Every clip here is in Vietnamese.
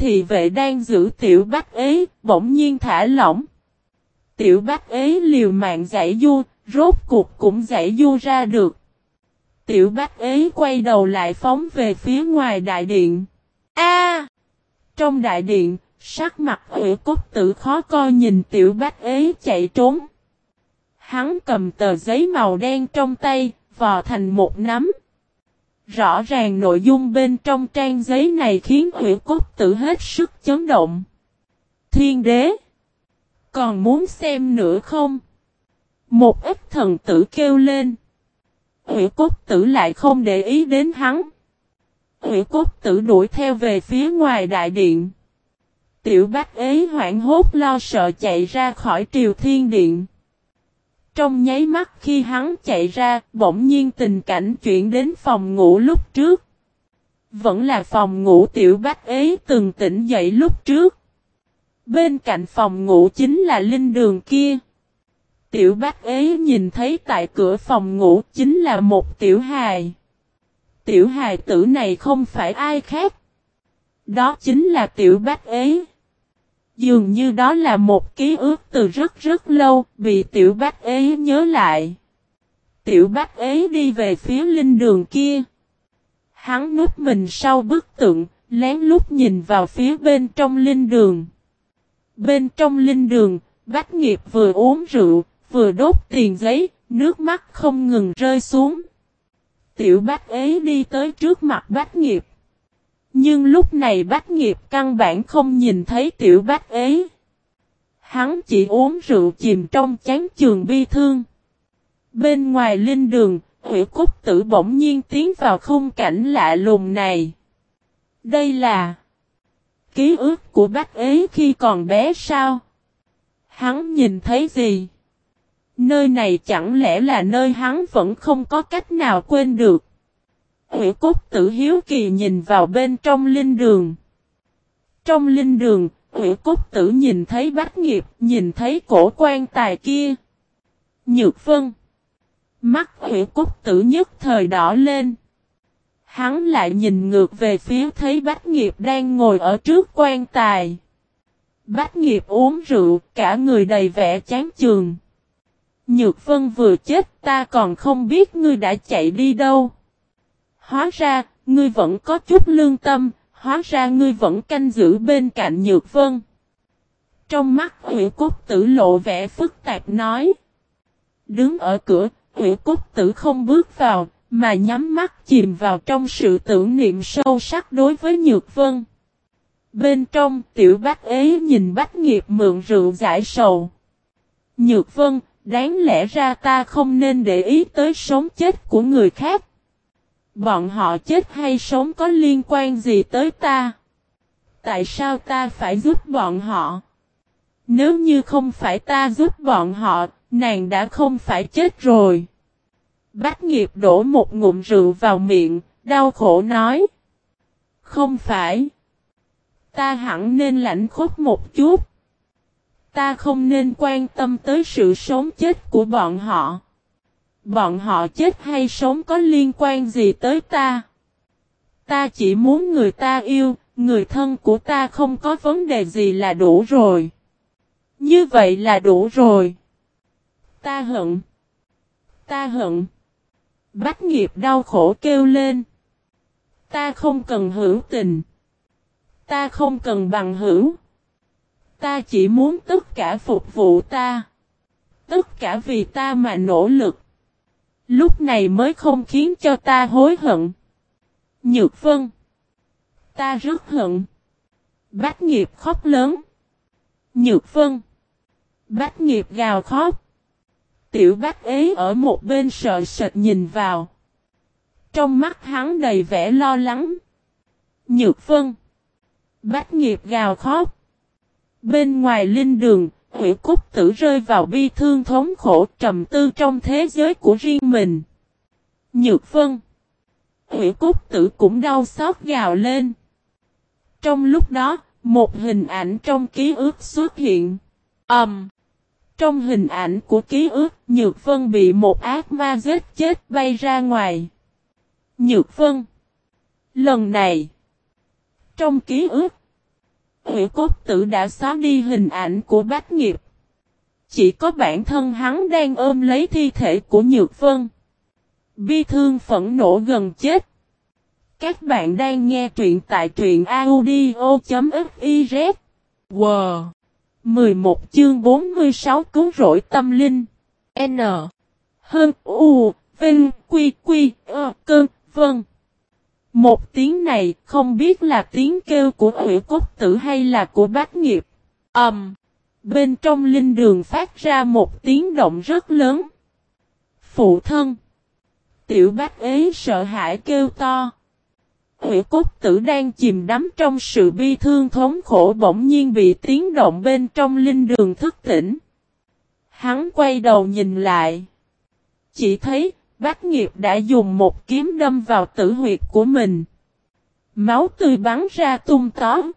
thị vệ đang giữ tiểu bác ế, bỗng nhiên thả lỏng. Tiểu bác ế liều mạng giải du, rốt cuộc cũng giải du ra được. Tiểu bác ế quay đầu lại phóng về phía ngoài đại điện. A! trong đại điện, sắc mặt ủy cốt tử khó coi nhìn tiểu bác ế chạy trốn. Hắn cầm tờ giấy màu đen trong tay, vò thành một nắm. Rõ ràng nội dung bên trong trang giấy này khiến ủy cốt tử hết sức chấn động. Thiên đế! Còn muốn xem nữa không? Một ít thần tử kêu lên. Ủy cốt tử lại không để ý đến hắn. Ủy cốt tử đuổi theo về phía ngoài đại điện. Tiểu bách ấy hoảng hốt lo sợ chạy ra khỏi triều thiên điện. Trong nháy mắt khi hắn chạy ra, bỗng nhiên tình cảnh chuyển đến phòng ngủ lúc trước. Vẫn là phòng ngủ tiểu bách ấy từng tỉnh dậy lúc trước. Bên cạnh phòng ngủ chính là linh đường kia. Tiểu bác ấy nhìn thấy tại cửa phòng ngủ chính là một tiểu hài. Tiểu hài tử này không phải ai khác. Đó chính là tiểu bác ấy. Dường như đó là một ký ức từ rất rất lâu, bị tiểu bác ế nhớ lại. Tiểu bác ế đi về phía linh đường kia. Hắn núp mình sau bức tượng, lén lút nhìn vào phía bên trong linh đường. Bên trong linh đường, bác nghiệp vừa uống rượu, vừa đốt tiền giấy, nước mắt không ngừng rơi xuống. Tiểu bác ế đi tới trước mặt bác nghiệp. Nhưng lúc này bác nghiệp căn bản không nhìn thấy tiểu bác ấy, Hắn chỉ uống rượu chìm trong chán trường bi thương. Bên ngoài linh đường, Hủy Cúc Tử bỗng nhiên tiến vào khung cảnh lạ lùng này. Đây là ký ức của bác ấy khi còn bé sao? Hắn nhìn thấy gì? Nơi này chẳng lẽ là nơi hắn vẫn không có cách nào quên được. Hủy cốt tử hiếu kỳ nhìn vào bên trong linh đường. Trong linh đường, hủy cốt tử nhìn thấy bách nghiệp, nhìn thấy cổ quan tài kia. Nhược vân. Mắt hủy cốt tử nhất thời đỏ lên. Hắn lại nhìn ngược về phía thấy bách nghiệp đang ngồi ở trước quan tài. Bách nghiệp uống rượu, cả người đầy vẻ chán trường. Nhược Vân vừa chết ta còn không biết ngươi đã chạy đi đâu. Hóa ra, ngươi vẫn có chút lương tâm, hóa ra ngươi vẫn canh giữ bên cạnh Nhược Vân. Trong mắt Hủy Cốt Tử lộ vẻ phức tạp nói. Đứng ở cửa, Hủy Cốt Tử không bước vào, mà nhắm mắt chìm vào trong sự tưởng niệm sâu sắc đối với Nhược Vân. Bên trong, tiểu bác ế nhìn bách nghiệp mượn rượu giải sầu. Nhược Vân, Đáng lẽ ra ta không nên để ý tới sống chết của người khác. Bọn họ chết hay sống có liên quan gì tới ta? Tại sao ta phải giúp bọn họ? Nếu như không phải ta giúp bọn họ, nàng đã không phải chết rồi. Bách nghiệp đổ một ngụm rượu vào miệng, đau khổ nói. Không phải. Ta hẳn nên lãnh khốc một chút. Ta không nên quan tâm tới sự sống chết của bọn họ. Bọn họ chết hay sống có liên quan gì tới ta? Ta chỉ muốn người ta yêu, người thân của ta không có vấn đề gì là đủ rồi. Như vậy là đủ rồi. Ta hận. Ta hận. Bách nghiệp đau khổ kêu lên. Ta không cần hữu tình. Ta không cần bằng hữu. Ta chỉ muốn tất cả phục vụ ta. Tất cả vì ta mà nỗ lực. Lúc này mới không khiến cho ta hối hận. Nhược vân. Ta rất hận. Bách nghiệp khóc lớn. Nhược vân. Bách nghiệp gào khóc. Tiểu bách ấy ở một bên sợ sệt nhìn vào. Trong mắt hắn đầy vẻ lo lắng. Nhược vân. Bách nghiệp gào khóc. Bên ngoài linh đường, Nguyễn Cúc Tử rơi vào bi thương thống khổ trầm tư trong thế giới của riêng mình. Nhược Vân Nguyễn Cúc Tử cũng đau xót gào lên. Trong lúc đó, một hình ảnh trong ký ức xuất hiện. Ầm. Um, trong hình ảnh của ký ức, Nhược Vân bị một ác ma giết chết bay ra ngoài. Nhược Vân Lần này, trong ký ức, Hủy cốt tử đã xóa đi hình ảnh của bách nghiệp. Chỉ có bản thân hắn đang ôm lấy thi thể của Nhược Vân. Bi thương phẫn nộ gần chết. Các bạn đang nghe truyện tại truyện audio.fiz. Wow! 11 chương 46 cứu rỗi tâm linh. N. Hơn U. Vinh. Quy. Quy. Ơ. Cơn. Vân. Một tiếng này không biết là tiếng kêu của hủy cốt tử hay là của bát nghiệp. Ẩm. Um, bên trong linh đường phát ra một tiếng động rất lớn. Phụ thân. Tiểu bát ế sợ hãi kêu to. Hủy cốt tử đang chìm đắm trong sự bi thương thống khổ bỗng nhiên bị tiếng động bên trong linh đường thức tỉnh. Hắn quay đầu nhìn lại. Chỉ thấy Bác nghiệp đã dùng một kiếm đâm vào tử huyệt của mình. Máu tươi bắn ra tung tóm.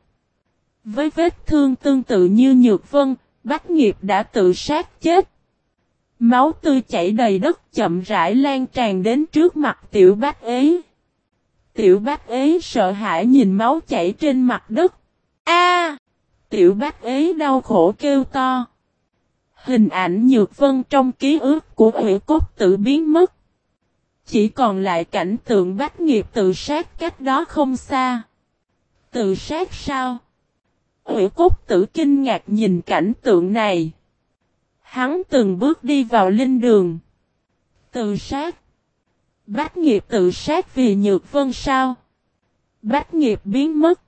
Với vết thương tương tự như nhược vân, bác nghiệp đã tự sát chết. Máu tươi chảy đầy đất chậm rãi lan tràn đến trước mặt tiểu bác ế. Tiểu bác ế sợ hãi nhìn máu chảy trên mặt đất. A! tiểu bác ế đau khổ kêu to. Hình ảnh nhược vân trong ký ức của hủy cốt tự biến mất. Chỉ còn lại cảnh tượng bách nghiệp tự sát cách đó không xa. Tự sát sao? Hủy cốt tử kinh ngạc nhìn cảnh tượng này. Hắn từng bước đi vào linh đường. Tự sát. Bách nghiệp tự sát vì nhược vân sao? Bách nghiệp biến mất.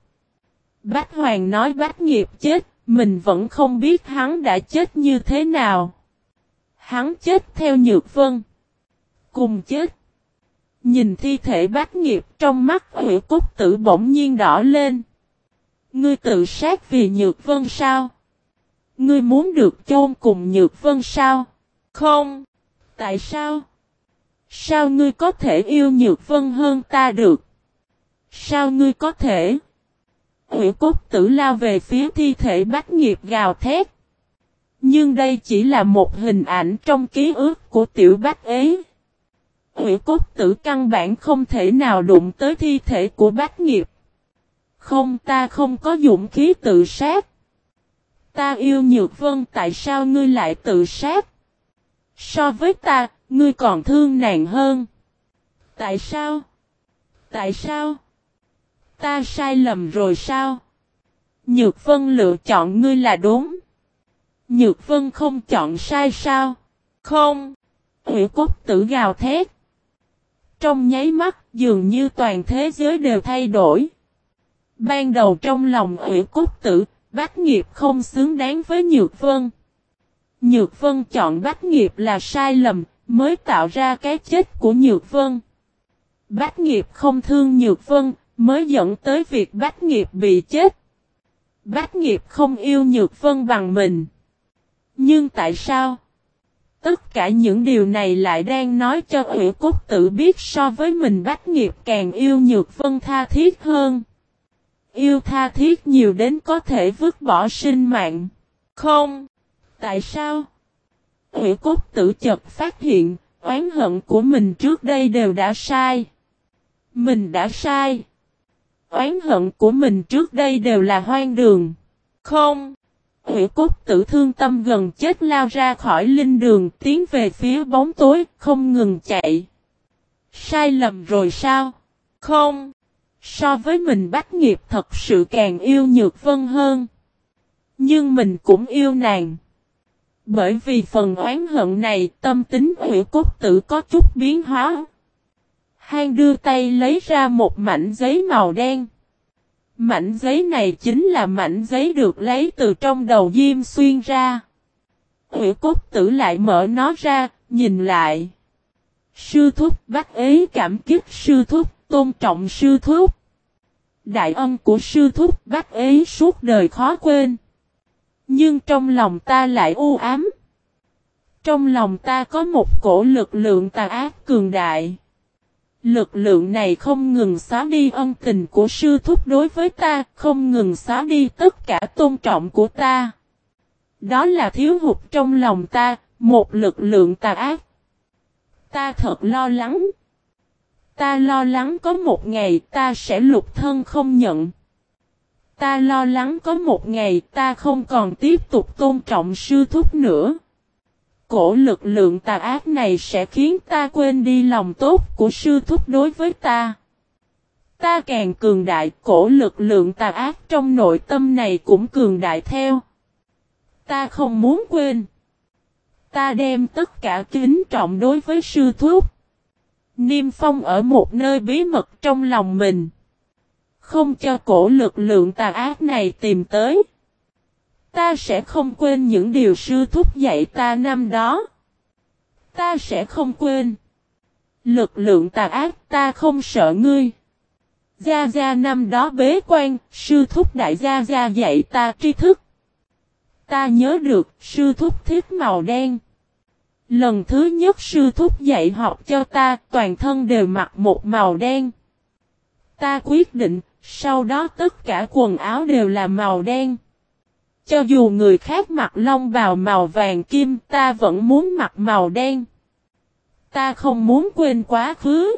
Bách hoàng nói bách nghiệp chết, mình vẫn không biết hắn đã chết như thế nào. Hắn chết theo nhược vân. Cùng chết. Nhìn thi thể bát nghiệp trong mắt hủy cốt tử bỗng nhiên đỏ lên. Ngươi tự sát vì nhược vân sao? Ngươi muốn được chôn cùng nhược vân sao? Không. Tại sao? Sao ngươi có thể yêu nhược vân hơn ta được? Sao ngươi có thể? Hủy cốt tử lao về phía thi thể bát nghiệp gào thét. Nhưng đây chỉ là một hình ảnh trong ký ức của tiểu bát ấy. Hủy cốt tử căn bản không thể nào đụng tới thi thể của bác nghiệp. Không ta không có dũng khí tự sát. Ta yêu nhược vân tại sao ngươi lại tự sát? So với ta, ngươi còn thương nàng hơn. Tại sao? Tại sao? Ta sai lầm rồi sao? Nhược vân lựa chọn ngươi là đúng. Nhược vân không chọn sai sao? Không. Hủy cốt tử gào thét. Trong nháy mắt, dường như toàn thế giới đều thay đổi. Ban đầu trong lòng ủy cốt tử, bác nghiệp không xứng đáng với Nhược Vân. Nhược Vân chọn bác nghiệp là sai lầm, mới tạo ra cái chết của Nhược Vân. Bác nghiệp không thương Nhược Vân, mới dẫn tới việc bác nghiệp bị chết. Bác nghiệp không yêu Nhược Vân bằng mình. Nhưng tại sao? Tất cả những điều này lại đang nói cho Ủy Cúc tự biết so với mình bách nghiệp càng yêu Nhược Vân tha thiết hơn. Yêu tha thiết nhiều đến có thể vứt bỏ sinh mạng. Không. Tại sao? Ủy Cúc tự chợt phát hiện, oán hận của mình trước đây đều đã sai. Mình đã sai. Oán hận của mình trước đây đều là hoang đường. Không ủy cốt tử thương tâm gần chết lao ra khỏi linh đường tiến về phía bóng tối, không ngừng chạy. Sai lầm rồi sao? Không. So với mình bắt nghiệp thật sự càng yêu Nhược Vân hơn. Nhưng mình cũng yêu nàng. Bởi vì phần oán hận này tâm tính ủy cốt tử có chút biến hóa. Hang đưa tay lấy ra một mảnh giấy màu đen. Mảnh giấy này chính là mảnh giấy được lấy từ trong đầu Diêm Xuyên ra. Hủy cốt tử lại mở nó ra, nhìn lại. Sư thúc bác ấy cảm kích sư thúc, tôn trọng sư thúc. Đại ân của sư thúc bác ấy suốt đời khó quên. Nhưng trong lòng ta lại u ám. Trong lòng ta có một cổ lực lượng tà ác cường đại. Lực lượng này không ngừng xóa đi ân tình của sư thúc đối với ta, không ngừng xóa đi tất cả tôn trọng của ta. Đó là thiếu hụt trong lòng ta, một lực lượng tà ác. Ta thật lo lắng. Ta lo lắng có một ngày ta sẽ lục thân không nhận. Ta lo lắng có một ngày ta không còn tiếp tục tôn trọng sư thúc nữa. Cổ lực lượng tà ác này sẽ khiến ta quên đi lòng tốt của sư thúc đối với ta. Ta càng cường đại, cổ lực lượng tà ác trong nội tâm này cũng cường đại theo. Ta không muốn quên. Ta đem tất cả kính trọng đối với sư thúc. Niêm phong ở một nơi bí mật trong lòng mình. Không cho cổ lực lượng tà ác này tìm tới. Ta sẽ không quên những điều sư thúc dạy ta năm đó. Ta sẽ không quên. Lực lượng tà ác ta không sợ ngươi. Gia Gia năm đó bế quan, sư thúc đại Gia Gia dạy ta tri thức. Ta nhớ được, sư thúc thiết màu đen. Lần thứ nhất sư thúc dạy học cho ta, toàn thân đều mặc một màu đen. Ta quyết định, sau đó tất cả quần áo đều là màu đen. Cho dù người khác mặc long bào màu vàng kim, ta vẫn muốn mặc màu đen. Ta không muốn quên quá khứ.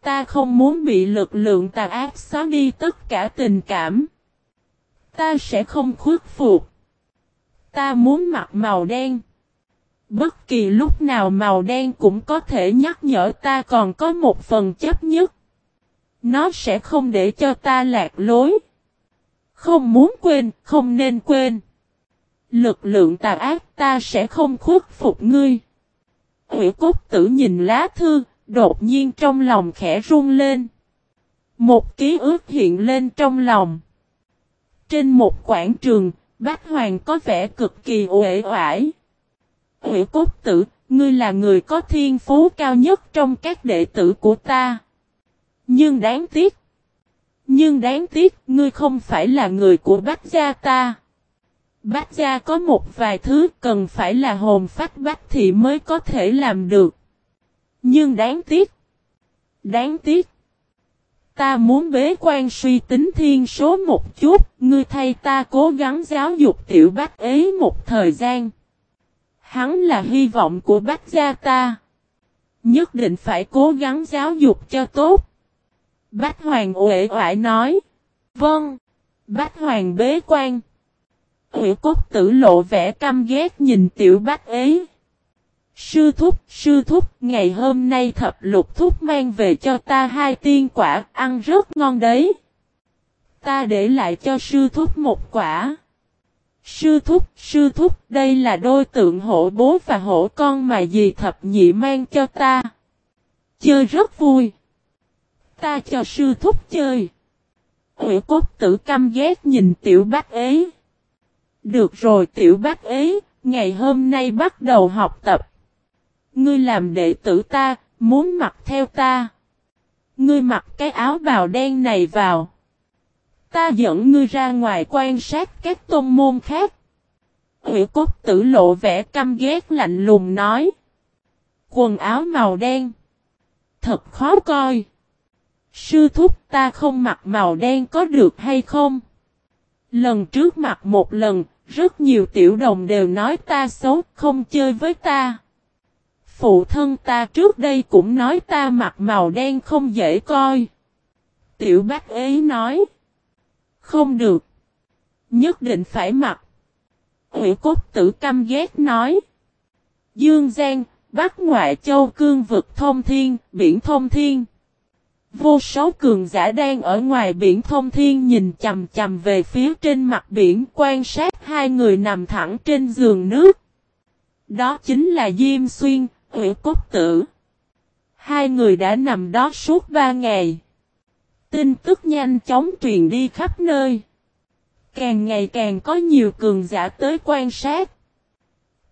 Ta không muốn bị lực lượng tà ác xóa đi tất cả tình cảm. Ta sẽ không khuất phục. Ta muốn mặc màu đen. Bất kỳ lúc nào màu đen cũng có thể nhắc nhở ta còn có một phần chấp nhất. Nó sẽ không để cho ta lạc lối. Không muốn quên, không nên quên. Lực lượng tà ác ta sẽ không khuất phục ngươi. Hủy cốt tử nhìn lá thư, đột nhiên trong lòng khẽ run lên. Một ký ức hiện lên trong lòng. Trên một quảng trường, bác Hoàng có vẻ cực kỳ uể oải. Hủy cốt tử, ngươi là người có thiên phú cao nhất trong các đệ tử của ta. Nhưng đáng tiếc. Nhưng đáng tiếc, ngươi không phải là người của Bách Gia ta. Bách Gia có một vài thứ cần phải là hồn phách Bách thì mới có thể làm được. Nhưng đáng tiếc. Đáng tiếc. Ta muốn bế quan suy tính thiên số một chút, ngươi thay ta cố gắng giáo dục tiểu bách ấy một thời gian. Hắn là hy vọng của bách gia ta. Nhất định phải cố gắng giáo dục cho tốt. Bách Hoàng uể oải nói. Vâng. Bách Hoàng bế quan. Hủy cốt tử lộ vẻ căm ghét nhìn tiểu bách ấy. Sư thúc, sư thúc, ngày hôm nay thập lục thúc mang về cho ta hai tiên quả, ăn rất ngon đấy. Ta để lại cho sư thúc một quả. Sư thúc, sư thúc, đây là đôi tượng hổ bố và hổ con mà dì thập nhị mang cho ta. Chơi rất vui. Ta cho sư thúc chơi. Hủy cốt tử căm ghét nhìn tiểu bác ấy. Được rồi tiểu bác ấy, ngày hôm nay bắt đầu học tập. Ngươi làm đệ tử ta, muốn mặc theo ta. Ngươi mặc cái áo bào đen này vào. Ta dẫn ngươi ra ngoài quan sát các tôn môn khác. Hủy cốt tử lộ vẻ căm ghét lạnh lùng nói. Quần áo màu đen. Thật khó coi. Sư thúc ta không mặc màu đen có được hay không? Lần trước mặc một lần, rất nhiều tiểu đồng đều nói ta xấu, không chơi với ta. Phụ thân ta trước đây cũng nói ta mặc màu đen không dễ coi. Tiểu bác ấy nói. Không được. Nhất định phải mặc. Hủy cốt tử căm ghét nói. Dương Giang, Bắc Ngoại Châu Cương vực thông thiên, biển thông thiên. Vô số cường giả đang ở ngoài biển thông thiên nhìn chầm chầm về phía trên mặt biển quan sát hai người nằm thẳng trên giường nước. Đó chính là Diêm Xuyên, huệ Cốt Tử. Hai người đã nằm đó suốt ba ngày. Tin tức nhanh chóng truyền đi khắp nơi. Càng ngày càng có nhiều cường giả tới quan sát.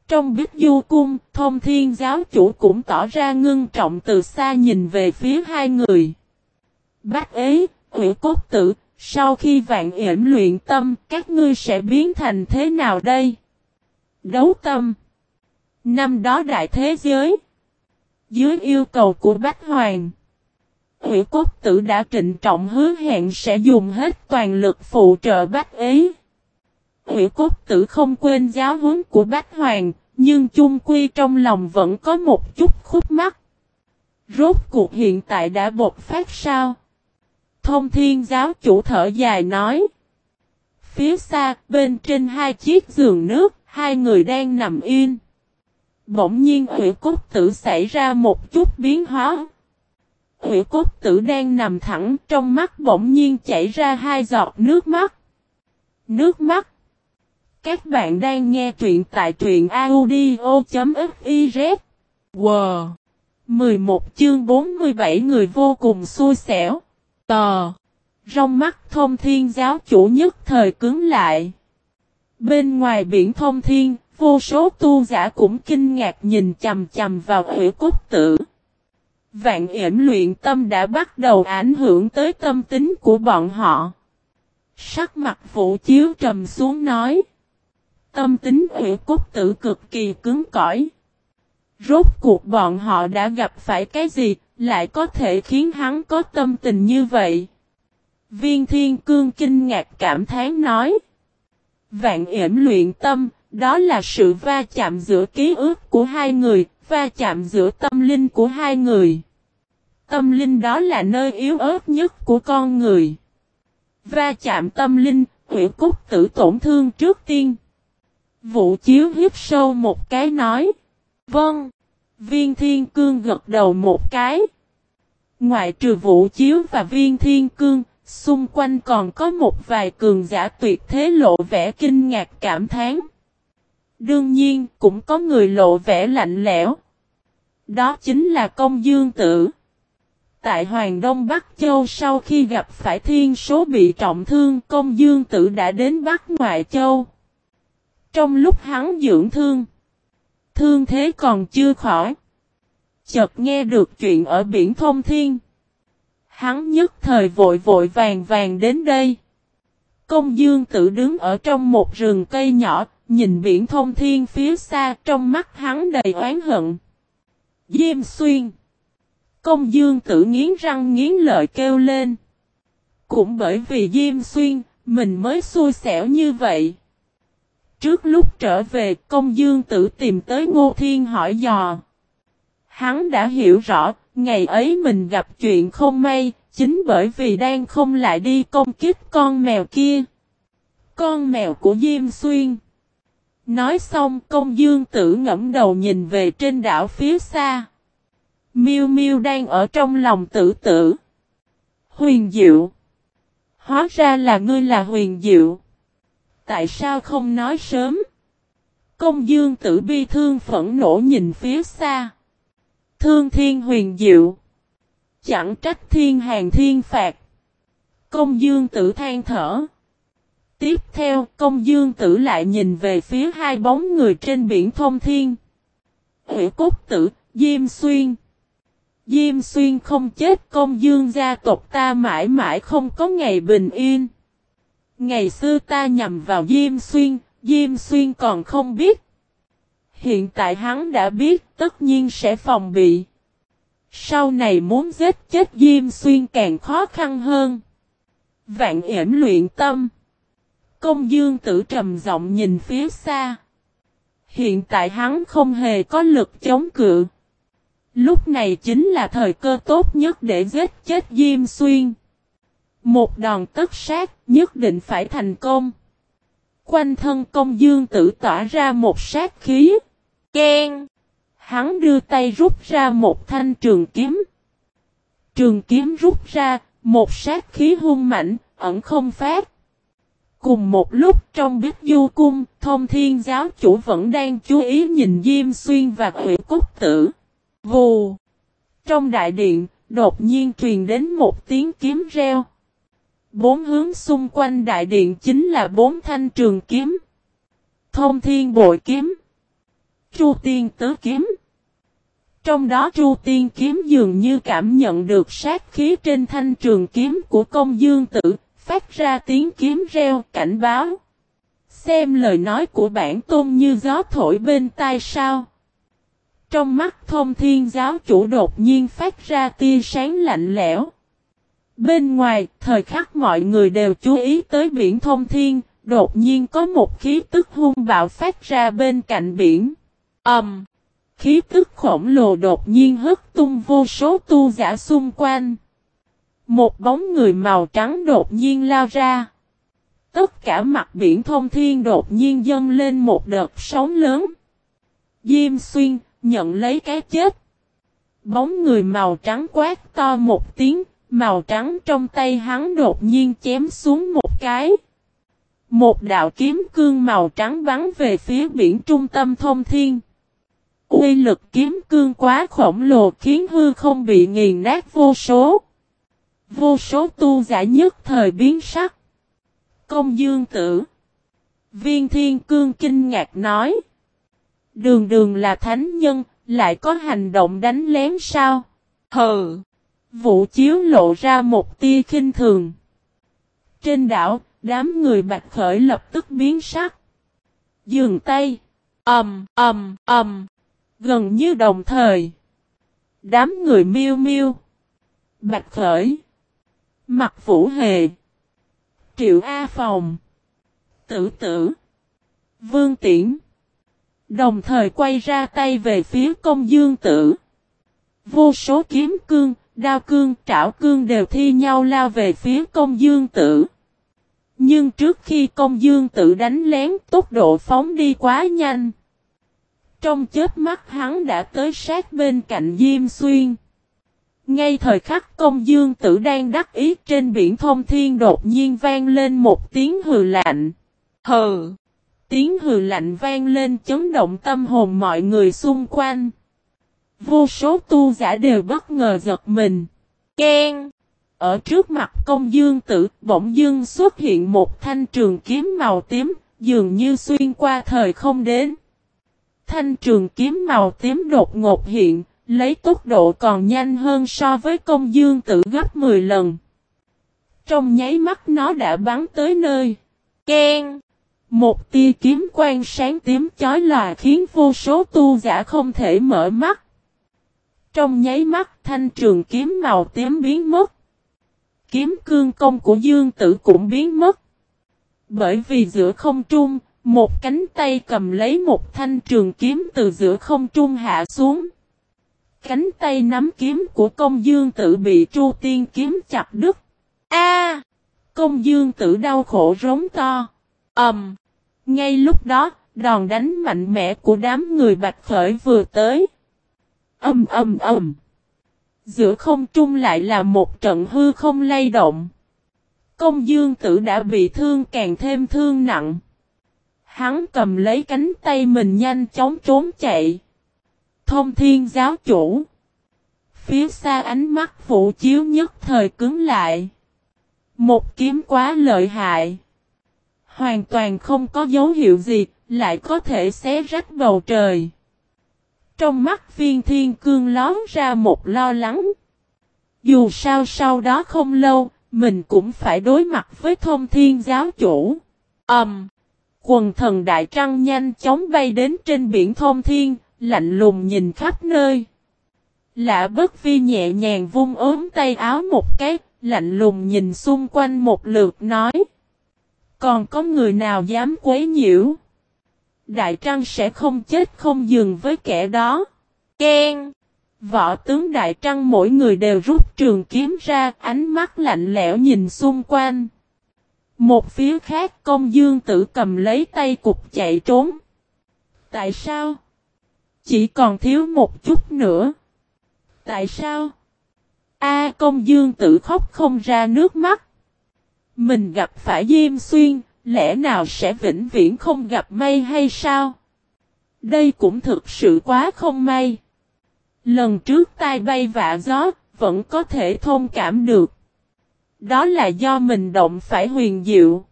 Trong Bích Du Cung, thông thiên giáo chủ cũng tỏ ra ngưng trọng từ xa nhìn về phía hai người. Bác ấy, quỷ cốt tử, sau khi vạn yểm luyện tâm, các ngươi sẽ biến thành thế nào đây? Đấu tâm. Năm đó đại thế giới. Dưới yêu cầu của Bách Hoàng. Quỷ cốt tử đã trịnh trọng hứa hẹn sẽ dùng hết toàn lực phụ trợ Bách ấy. Quỷ cốt tử không quên giáo huấn của Bách Hoàng, nhưng chung quy trong lòng vẫn có một chút khúc mắc. Rốt cuộc hiện tại đã bột phát sao? Thông thiên giáo chủ thở dài nói. phía xa, bên trên hai chiếc giường nước, hai người đang nằm yên. Bỗng nhiên hủy cốt tử xảy ra một chút biến hóa. Hủy cốt tử đang nằm thẳng trong mắt bỗng nhiên chảy ra hai giọt nước mắt. Nước mắt. Các bạn đang nghe truyện tại truyện audio.fiz. Wow! 11 chương 47 người vô cùng xui xẻo. Tò! Rong mắt thông thiên giáo chủ nhất thời cứng lại. Bên ngoài biển thông thiên, vô số tu giả cũng kinh ngạc nhìn chầm chầm vào hủy cốt tử. Vạn yểm luyện tâm đã bắt đầu ảnh hưởng tới tâm tính của bọn họ. Sắc mặt phụ chiếu trầm xuống nói. Tâm tính hủy cốt tử cực kỳ cứng cỏi. Rốt cuộc bọn họ đã gặp phải cái gì, lại có thể khiến hắn có tâm tình như vậy. Viên thiên cương kinh ngạc cảm thán nói. Vạn yểm luyện tâm, đó là sự va chạm giữa ký ức của hai người, va chạm giữa tâm linh của hai người. Tâm linh đó là nơi yếu ớt nhất của con người. Va chạm tâm linh, hủy cúc tử tổn thương trước tiên. Vũ chiếu hiếp sâu một cái nói. Vâng. Viên thiên cương gật đầu một cái. Ngoại trừ vũ chiếu và viên thiên cương, xung quanh còn có một vài cường giả tuyệt thế lộ vẻ kinh ngạc cảm thán. Đương nhiên, cũng có người lộ vẻ lạnh lẽo. Đó chính là công dương tử. Tại Hoàng Đông Bắc Châu sau khi gặp phải thiên số bị trọng thương công dương tử đã đến Bắc Ngoại Châu. Trong lúc hắn dưỡng thương, thương thế còn chưa khỏi. Chợt nghe được chuyện ở biển thông thiên. Hắn nhất thời vội vội vàng vàng đến đây. Công dương tử đứng ở trong một rừng cây nhỏ, nhìn biển thông thiên phía xa trong mắt hắn đầy oán hận. Diêm xuyên. Công dương tử nghiến răng nghiến lợi kêu lên. Cũng bởi vì Diêm xuyên, mình mới xui xẻo như vậy. Trước lúc trở về công dương tử tìm tới Ngô Thiên hỏi dò. Hắn đã hiểu rõ, ngày ấy mình gặp chuyện không may, chính bởi vì đang không lại đi công kích con mèo kia. Con mèo của Diêm Xuyên. Nói xong công dương tử ngẫm đầu nhìn về trên đảo phía xa. miu miu đang ở trong lòng tử tử. Huyền Diệu. Hóa ra là ngươi là Huyền Diệu. Tại sao không nói sớm? Công dương tử bi thương phẫn nộ nhìn phía xa. Thương thiên huyền diệu. Chẳng trách thiên hàng thiên phạt. Công dương tử than thở. Tiếp theo công dương tử lại nhìn về phía hai bóng người trên biển thông thiên. Hữu cốt tử, Diêm Xuyên. Diêm Xuyên không chết công dương gia tộc ta mãi mãi không có ngày bình yên. Ngày xưa ta nhằm vào Diêm Xuyên, Diêm Xuyên còn không biết. Hiện tại hắn đã biết tất nhiên sẽ phòng bị. Sau này muốn giết chết Diêm Xuyên càng khó khăn hơn. Vạn yểm luyện tâm. Công dương tử trầm giọng nhìn phía xa. Hiện tại hắn không hề có lực chống cự. Lúc này chính là thời cơ tốt nhất để giết chết Diêm Xuyên. Một đòn tất sát nhất định phải thành công. Quanh thân công dương tử tỏa ra một sát khí. Ken. Hắn đưa tay rút ra một thanh trường kiếm. Trường kiếm rút ra, một sát khí hung mạnh, ẩn không phát. Cùng một lúc trong biết du cung, thông thiên giáo chủ vẫn đang chú ý nhìn Diêm Xuyên và Quỷ Cúc Tử. Vù! Trong đại điện, đột nhiên truyền đến một tiếng kiếm reo. Bốn hướng xung quanh đại điện chính là bốn thanh trường kiếm. Thông thiên bội kiếm. Chu tiên tứ kiếm. Trong đó Chu tiên kiếm dường như cảm nhận được sát khí trên thanh trường kiếm của công dương tử, phát ra tiếng kiếm reo cảnh báo. Xem lời nói của bản tôn như gió thổi bên tai sao. Trong mắt thông thiên giáo chủ đột nhiên phát ra tia sáng lạnh lẽo. Bên ngoài, thời khắc mọi người đều chú ý tới biển thông thiên, đột nhiên có một khí tức hung bạo phát ra bên cạnh biển. Ẩm! Um, khí tức khổng lồ đột nhiên hất tung vô số tu giả xung quanh. Một bóng người màu trắng đột nhiên lao ra. Tất cả mặt biển thông thiên đột nhiên dâng lên một đợt sóng lớn. Diêm xuyên, nhận lấy cái chết. Bóng người màu trắng quát to một tiếng, màu trắng trong tay hắn đột nhiên chém xuống một cái. Một đạo kiếm cương màu trắng bắn về phía biển trung tâm thông thiên. Uy lực kiếm cương quá khổng lồ khiến hư không bị nghiền nát vô số. Vô số tu giả nhất thời biến sắc. Công dương tử. Viên thiên cương kinh ngạc nói. Đường đường là thánh nhân, lại có hành động đánh lén sao? Hừ! Vụ chiếu lộ ra một tia khinh thường. Trên đảo, đám người bạch khởi lập tức biến sắc. Dường tay. ầm ầm ầm. Gần như đồng thời. Đám người miêu miêu. Bạch khởi. Mặt vũ hề. Triệu A Phòng. Tử tử. Vương Tiễn. Đồng thời quay ra tay về phía công dương tử. Vô số kiếm cương, đao cương, trảo cương đều thi nhau lao về phía công dương tử. Nhưng trước khi công dương tử đánh lén tốc độ phóng đi quá nhanh. Trong chết mắt hắn đã tới sát bên cạnh Diêm Xuyên. Ngay thời khắc công dương tử đang đắc ý trên biển thông thiên đột nhiên vang lên một tiếng hừ lạnh. Hừ! Tiếng hừ lạnh vang lên chấn động tâm hồn mọi người xung quanh. Vô số tu giả đều bất ngờ giật mình. Ken! Ở trước mặt công dương tử, bỗng dương xuất hiện một thanh trường kiếm màu tím, dường như xuyên qua thời không đến. Thanh trường kiếm màu tím đột ngột hiện, lấy tốc độ còn nhanh hơn so với công dương tử gấp 10 lần. Trong nháy mắt nó đã bắn tới nơi. Ken! Một tia kiếm quang sáng tím chói lòa khiến vô số tu giả không thể mở mắt. Trong nháy mắt thanh trường kiếm màu tím biến mất. Kiếm cương công của dương tử cũng biến mất. Bởi vì giữa không trung, một cánh tay cầm lấy một thanh trường kiếm từ giữa không trung hạ xuống. Cánh tay nắm kiếm của công dương tử bị Chu tiên kiếm chặt đứt. A! công dương tử đau khổ rống to. Ầm! Um, ngay lúc đó, đòn đánh mạnh mẽ của đám người bạch khởi vừa tới. Âm âm âm. Giữa không trung lại là một trận hư không lay động. Công dương tử đã bị thương càng thêm thương nặng. Hắn cầm lấy cánh tay mình nhanh chóng trốn chạy. Thông thiên giáo chủ. Phía xa ánh mắt phụ chiếu nhất thời cứng lại. Một kiếm quá lợi hại. Hoàn toàn không có dấu hiệu gì, lại có thể xé rách bầu trời. Trong mắt viên thiên cương lón ra một lo lắng. Dù sao sau đó không lâu, mình cũng phải đối mặt với thông thiên giáo chủ. Ẩm! Um, quần thần đại trăng nhanh chóng bay đến trên biển thông thiên, lạnh lùng nhìn khắp nơi. Lạ bất vi nhẹ nhàng vung ốm tay áo một cái, lạnh lùng nhìn xung quanh một lượt nói. Còn có người nào dám quấy nhiễu? Đại Trăng sẽ không chết không dừng với kẻ đó. Ken! Võ tướng Đại Trăng mỗi người đều rút trường kiếm ra, ánh mắt lạnh lẽo nhìn xung quanh. Một phía khác công dương tử cầm lấy tay cục chạy trốn. Tại sao? Chỉ còn thiếu một chút nữa. Tại sao? A công dương tử khóc không ra nước mắt. Mình gặp phải Diêm Xuyên, lẽ nào sẽ vĩnh viễn không gặp may hay sao? Đây cũng thực sự quá không may. Lần trước tai bay vạ gió, vẫn có thể thông cảm được. Đó là do mình động phải huyền diệu.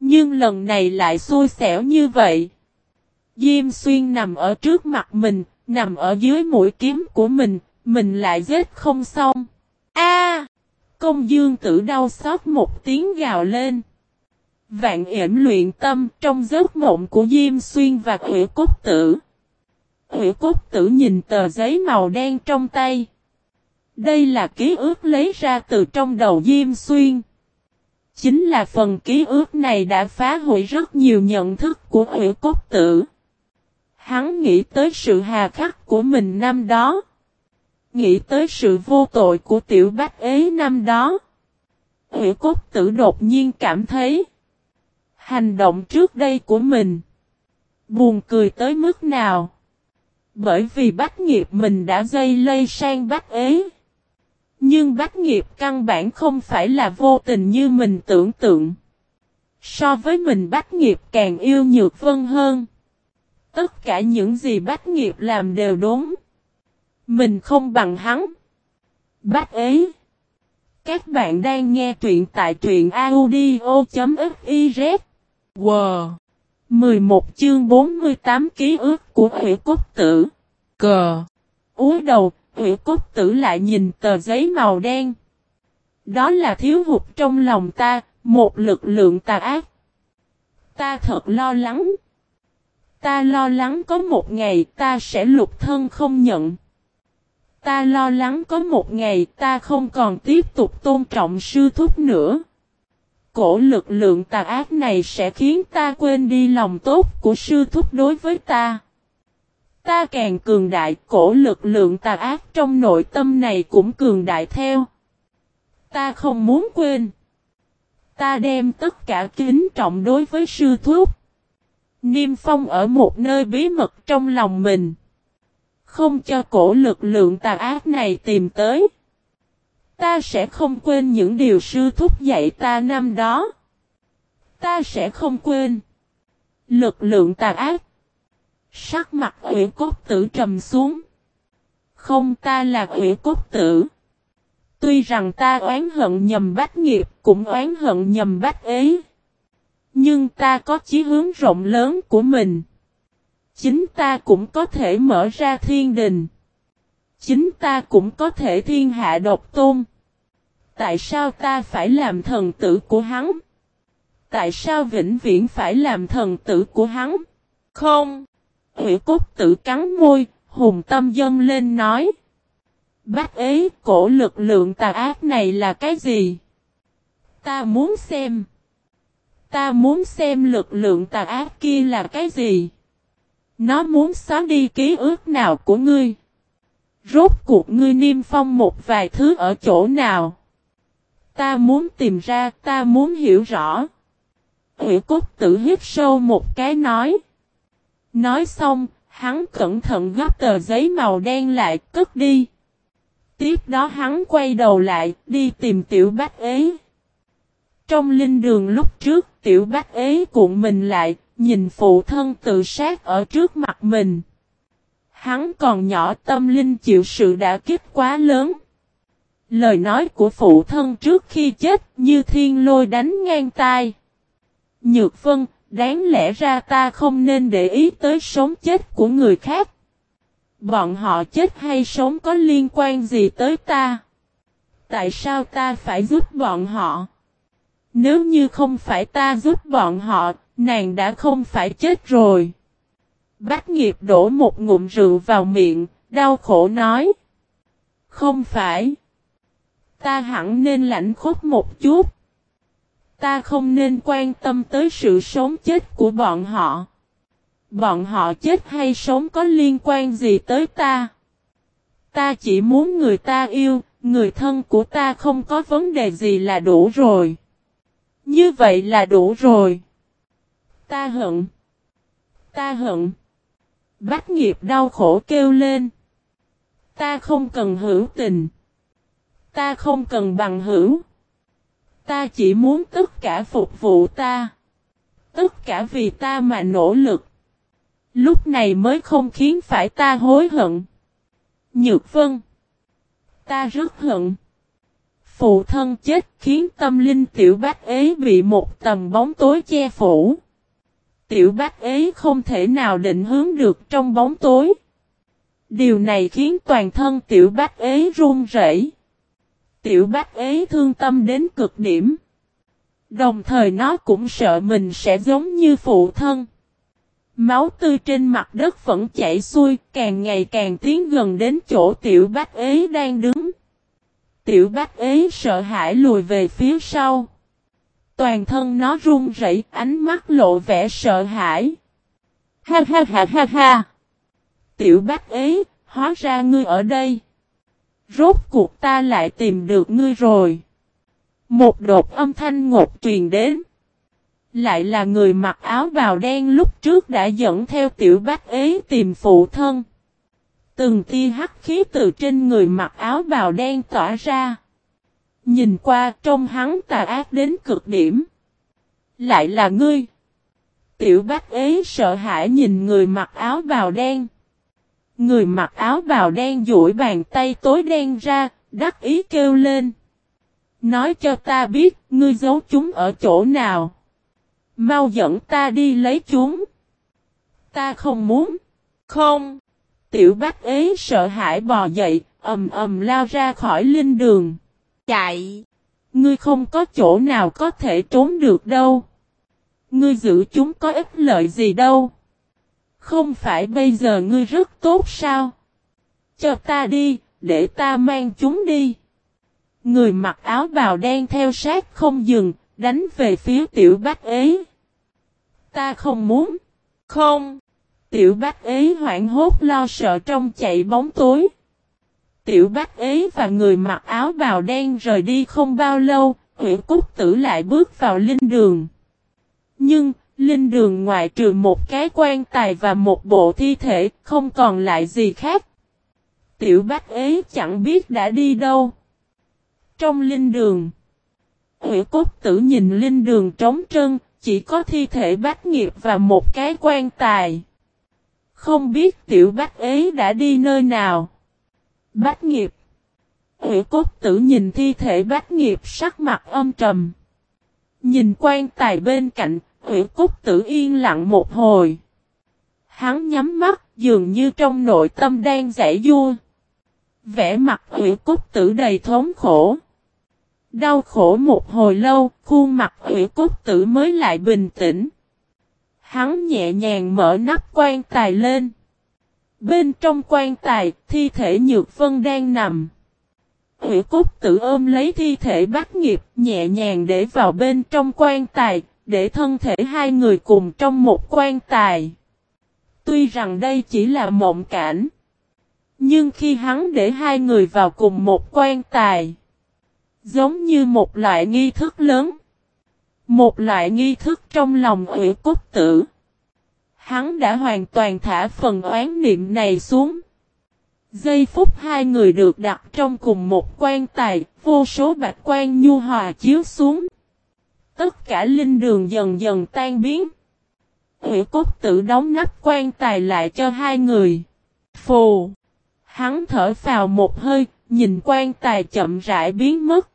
Nhưng lần này lại xui xẻo như vậy. Diêm xuyên nằm ở trước mặt mình, nằm ở dưới mũi kiếm của mình, mình lại giết không xong. A! Công dương tử đau xót một tiếng gào lên. Vạn yểm luyện tâm trong giấc mộng của Diêm Xuyên và Hữu Cốt Tử. Hữu Cốt Tử nhìn tờ giấy màu đen trong tay. Đây là ký ức lấy ra từ trong đầu Diêm Xuyên. Chính là phần ký ức này đã phá hủy rất nhiều nhận thức của Hữu Cốt Tử. Hắn nghĩ tới sự hà khắc của mình năm đó. Nghĩ tới sự vô tội của tiểu bách ế năm đó. Hữu cốt tử đột nhiên cảm thấy. Hành động trước đây của mình. Buồn cười tới mức nào? Bởi vì bách nghiệp mình đã dây lây sang bách ế. Nhưng bách nghiệp căn bản không phải là vô tình như mình tưởng tượng. So với mình bách nghiệp càng yêu nhược vân hơn. Tất cả những gì bách nghiệp làm đều đúng. Mình không bằng hắn. Bách ấy. Các bạn đang nghe truyện tại truyện audio.fif Wow. 11 chương 48 ký ức của Hủy Cốt Tử. Cờ. Úi đầu, Hủy Cốt Tử lại nhìn tờ giấy màu đen. Đó là thiếu hụt trong lòng ta, một lực lượng tà ác. Ta thật lo lắng. Ta lo lắng có một ngày ta sẽ lục thân không nhận. Ta lo lắng có một ngày ta không còn tiếp tục tôn trọng sư thúc nữa. Cổ lực lượng tà ác này sẽ khiến ta quên đi lòng tốt của sư thúc đối với ta. Ta càng cường đại, cổ lực lượng tà ác trong nội tâm này cũng cường đại theo. Ta không muốn quên. Ta đem tất cả kính trọng đối với sư thúc. Niêm phong ở một nơi bí mật trong lòng mình. Không cho cổ lực lượng tà ác này tìm tới. Ta sẽ không quên những điều sư thúc dạy ta năm đó. Ta sẽ không quên. Lực lượng tà ác. Sắc mặt ủy cốt tử trầm xuống. Không, ta là ủy cốt tử. Tuy rằng ta oán hận nhầm bách nghiệp, cũng oán hận nhầm bách ấy. Nhưng ta có chí hướng rộng lớn của mình. Chính ta cũng có thể mở ra thiên đình. Chính ta cũng có thể thiên hạ độc tôn. Tại sao ta phải làm thần tử của hắn? Tại sao vĩnh viễn phải làm thần tử của hắn? Không. Hữu cốt tử cắn môi, hùng tâm dâng lên nói. Bác ấy, cổ lực lượng tà ác này là cái gì? Ta muốn xem. Ta muốn xem lực lượng tà ác kia là cái gì? Nó muốn xóa đi ký ức nào của ngươi? Rốt cuộc ngươi niêm phong một vài thứ ở chỗ nào? Ta muốn tìm ra, ta muốn hiểu rõ. Hủy cốt tử hít sâu một cái nói. Nói xong, hắn cẩn thận gấp tờ giấy màu đen lại cất đi. Tiếp đó hắn quay đầu lại, đi tìm tiểu bách ế. Trong linh đường lúc trước, tiểu bách ế cuộn mình lại, nhìn phụ thân tự sát ở trước mặt mình. Hắn còn nhỏ tâm linh chịu sự đã kích quá lớn. Lời nói của phụ thân trước khi chết như thiên lôi đánh ngang tai. Nhược vân, đáng lẽ ra ta không nên để ý tới sống chết của người khác. Bọn họ chết hay sống có liên quan gì tới ta? Tại sao ta phải giúp bọn họ? Nếu như không phải ta giúp bọn họ, nàng đã không phải chết rồi. Bách nghiệp đổ một ngụm rượu vào miệng, đau khổ nói. Không phải. Ta hẳn nên lãnh khốc một chút. Ta không nên quan tâm tới sự sống chết của bọn họ. Bọn họ chết hay sống có liên quan gì tới ta? Ta chỉ muốn người ta yêu, người thân của ta không có vấn đề gì là đủ rồi. Như vậy là đủ rồi. Ta hận. Ta hận. Bách nghiệp đau khổ kêu lên. Ta không cần hữu tình. Ta không cần bằng hữu. Ta chỉ muốn tất cả phục vụ ta. Tất cả vì ta mà nỗ lực. Lúc này mới không khiến phải ta hối hận. Nhược vân. Ta rất hận. Phụ thân chết khiến tâm linh tiểu bác ấy bị một tầm bóng tối che phủ. Tiểu bác ấy không thể nào định hướng được trong bóng tối. Điều này khiến toàn thân tiểu bác ấy run rẩy. Tiểu bác ấy thương tâm đến cực điểm. Đồng thời nó cũng sợ mình sẽ giống như phụ thân. Máu tươi trên mặt đất vẫn chảy xuôi, càng ngày càng tiến gần đến chỗ tiểu bác ấy đang đứng. Tiểu bác ấy sợ hãi lùi về phía sau. Toàn thân nó run rẩy, ánh mắt lộ vẻ sợ hãi. Ha ha ha ha ha. Tiểu Bách ấy, hóa ra ngươi ở đây. Rốt cuộc ta lại tìm được ngươi rồi. Một đột âm thanh ngột truyền đến. Lại là người mặc áo bào đen lúc trước đã dẫn theo tiểu bác ế tìm phụ thân. Từng tia hắc khí từ trên người mặc áo bào đen tỏa ra. Nhìn qua trông hắn tà ác đến cực điểm. Lại là ngươi. Tiểu bác ế sợ hãi nhìn người mặc áo bào đen. Người mặc áo bào đen duỗi bàn tay tối đen ra, đắc ý kêu lên. Nói cho ta biết, ngươi giấu chúng ở chỗ nào. Mau dẫn ta đi lấy chúng. Ta không muốn. Không. Tiểu bác ế sợ hãi bò dậy, ầm ầm lao ra khỏi linh đường. Chạy. Ngươi không có chỗ nào có thể trốn được đâu. Ngươi giữ chúng có ích lợi gì đâu. Không phải bây giờ ngươi rất tốt sao? Cho ta đi, để ta mang chúng đi. Người mặc áo bào đen theo sát không dừng, đánh về phía tiểu bác ế. Ta không muốn. Không. Tiểu bác ế hoảng hốt lo sợ trong chạy bóng tối. Tiểu bác ấy và người mặc áo bào đen rời đi không bao lâu, huyện cúc tử lại bước vào linh đường. Nhưng, linh đường ngoại trừ một cái quan tài và một bộ thi thể, không còn lại gì khác. Tiểu bác ấy chẳng biết đã đi đâu. Trong linh đường, huyện cúc tử nhìn linh đường trống trơn, chỉ có thi thể bác nghiệp và một cái quan tài. Không biết tiểu bác ấy đã đi nơi nào. Bách nghiệp. Hữu cốt tử nhìn thi thể bách nghiệp sắc mặt âm trầm. Nhìn quan tài bên cạnh, Hữu cốt tử yên lặng một hồi. Hắn nhắm mắt, dường như trong nội tâm đang giải vua. Vẽ mặt Hữu cốt tử đầy thống khổ. Đau khổ một hồi lâu, khuôn mặt Hữu cốt tử mới lại bình tĩnh. Hắn nhẹ nhàng mở nắp quan tài lên. Bên trong quan tài, thi thể Nhược Vân đang nằm. Hủy cốt tử ôm lấy thi thể bắt nghiệp, nhẹ nhàng để vào bên trong quan tài, để thân thể hai người cùng trong một quan tài. Tuy rằng đây chỉ là mộng cảnh. Nhưng khi hắn để hai người vào cùng một quan tài, giống như một loại nghi thức lớn. Một loại nghi thức trong lòng ủy cốt tử. Hắn đã hoàn toàn thả phần oán niệm này xuống. Giây phút hai người được đặt trong cùng một quan tài, vô số bạch quan nhu hòa chiếu xuống. Tất cả linh đường dần dần tan biến. Hủy cốt tự đóng nắp quan tài lại cho hai người. Phù! Hắn thở vào một hơi, nhìn quan tài chậm rãi biến mất.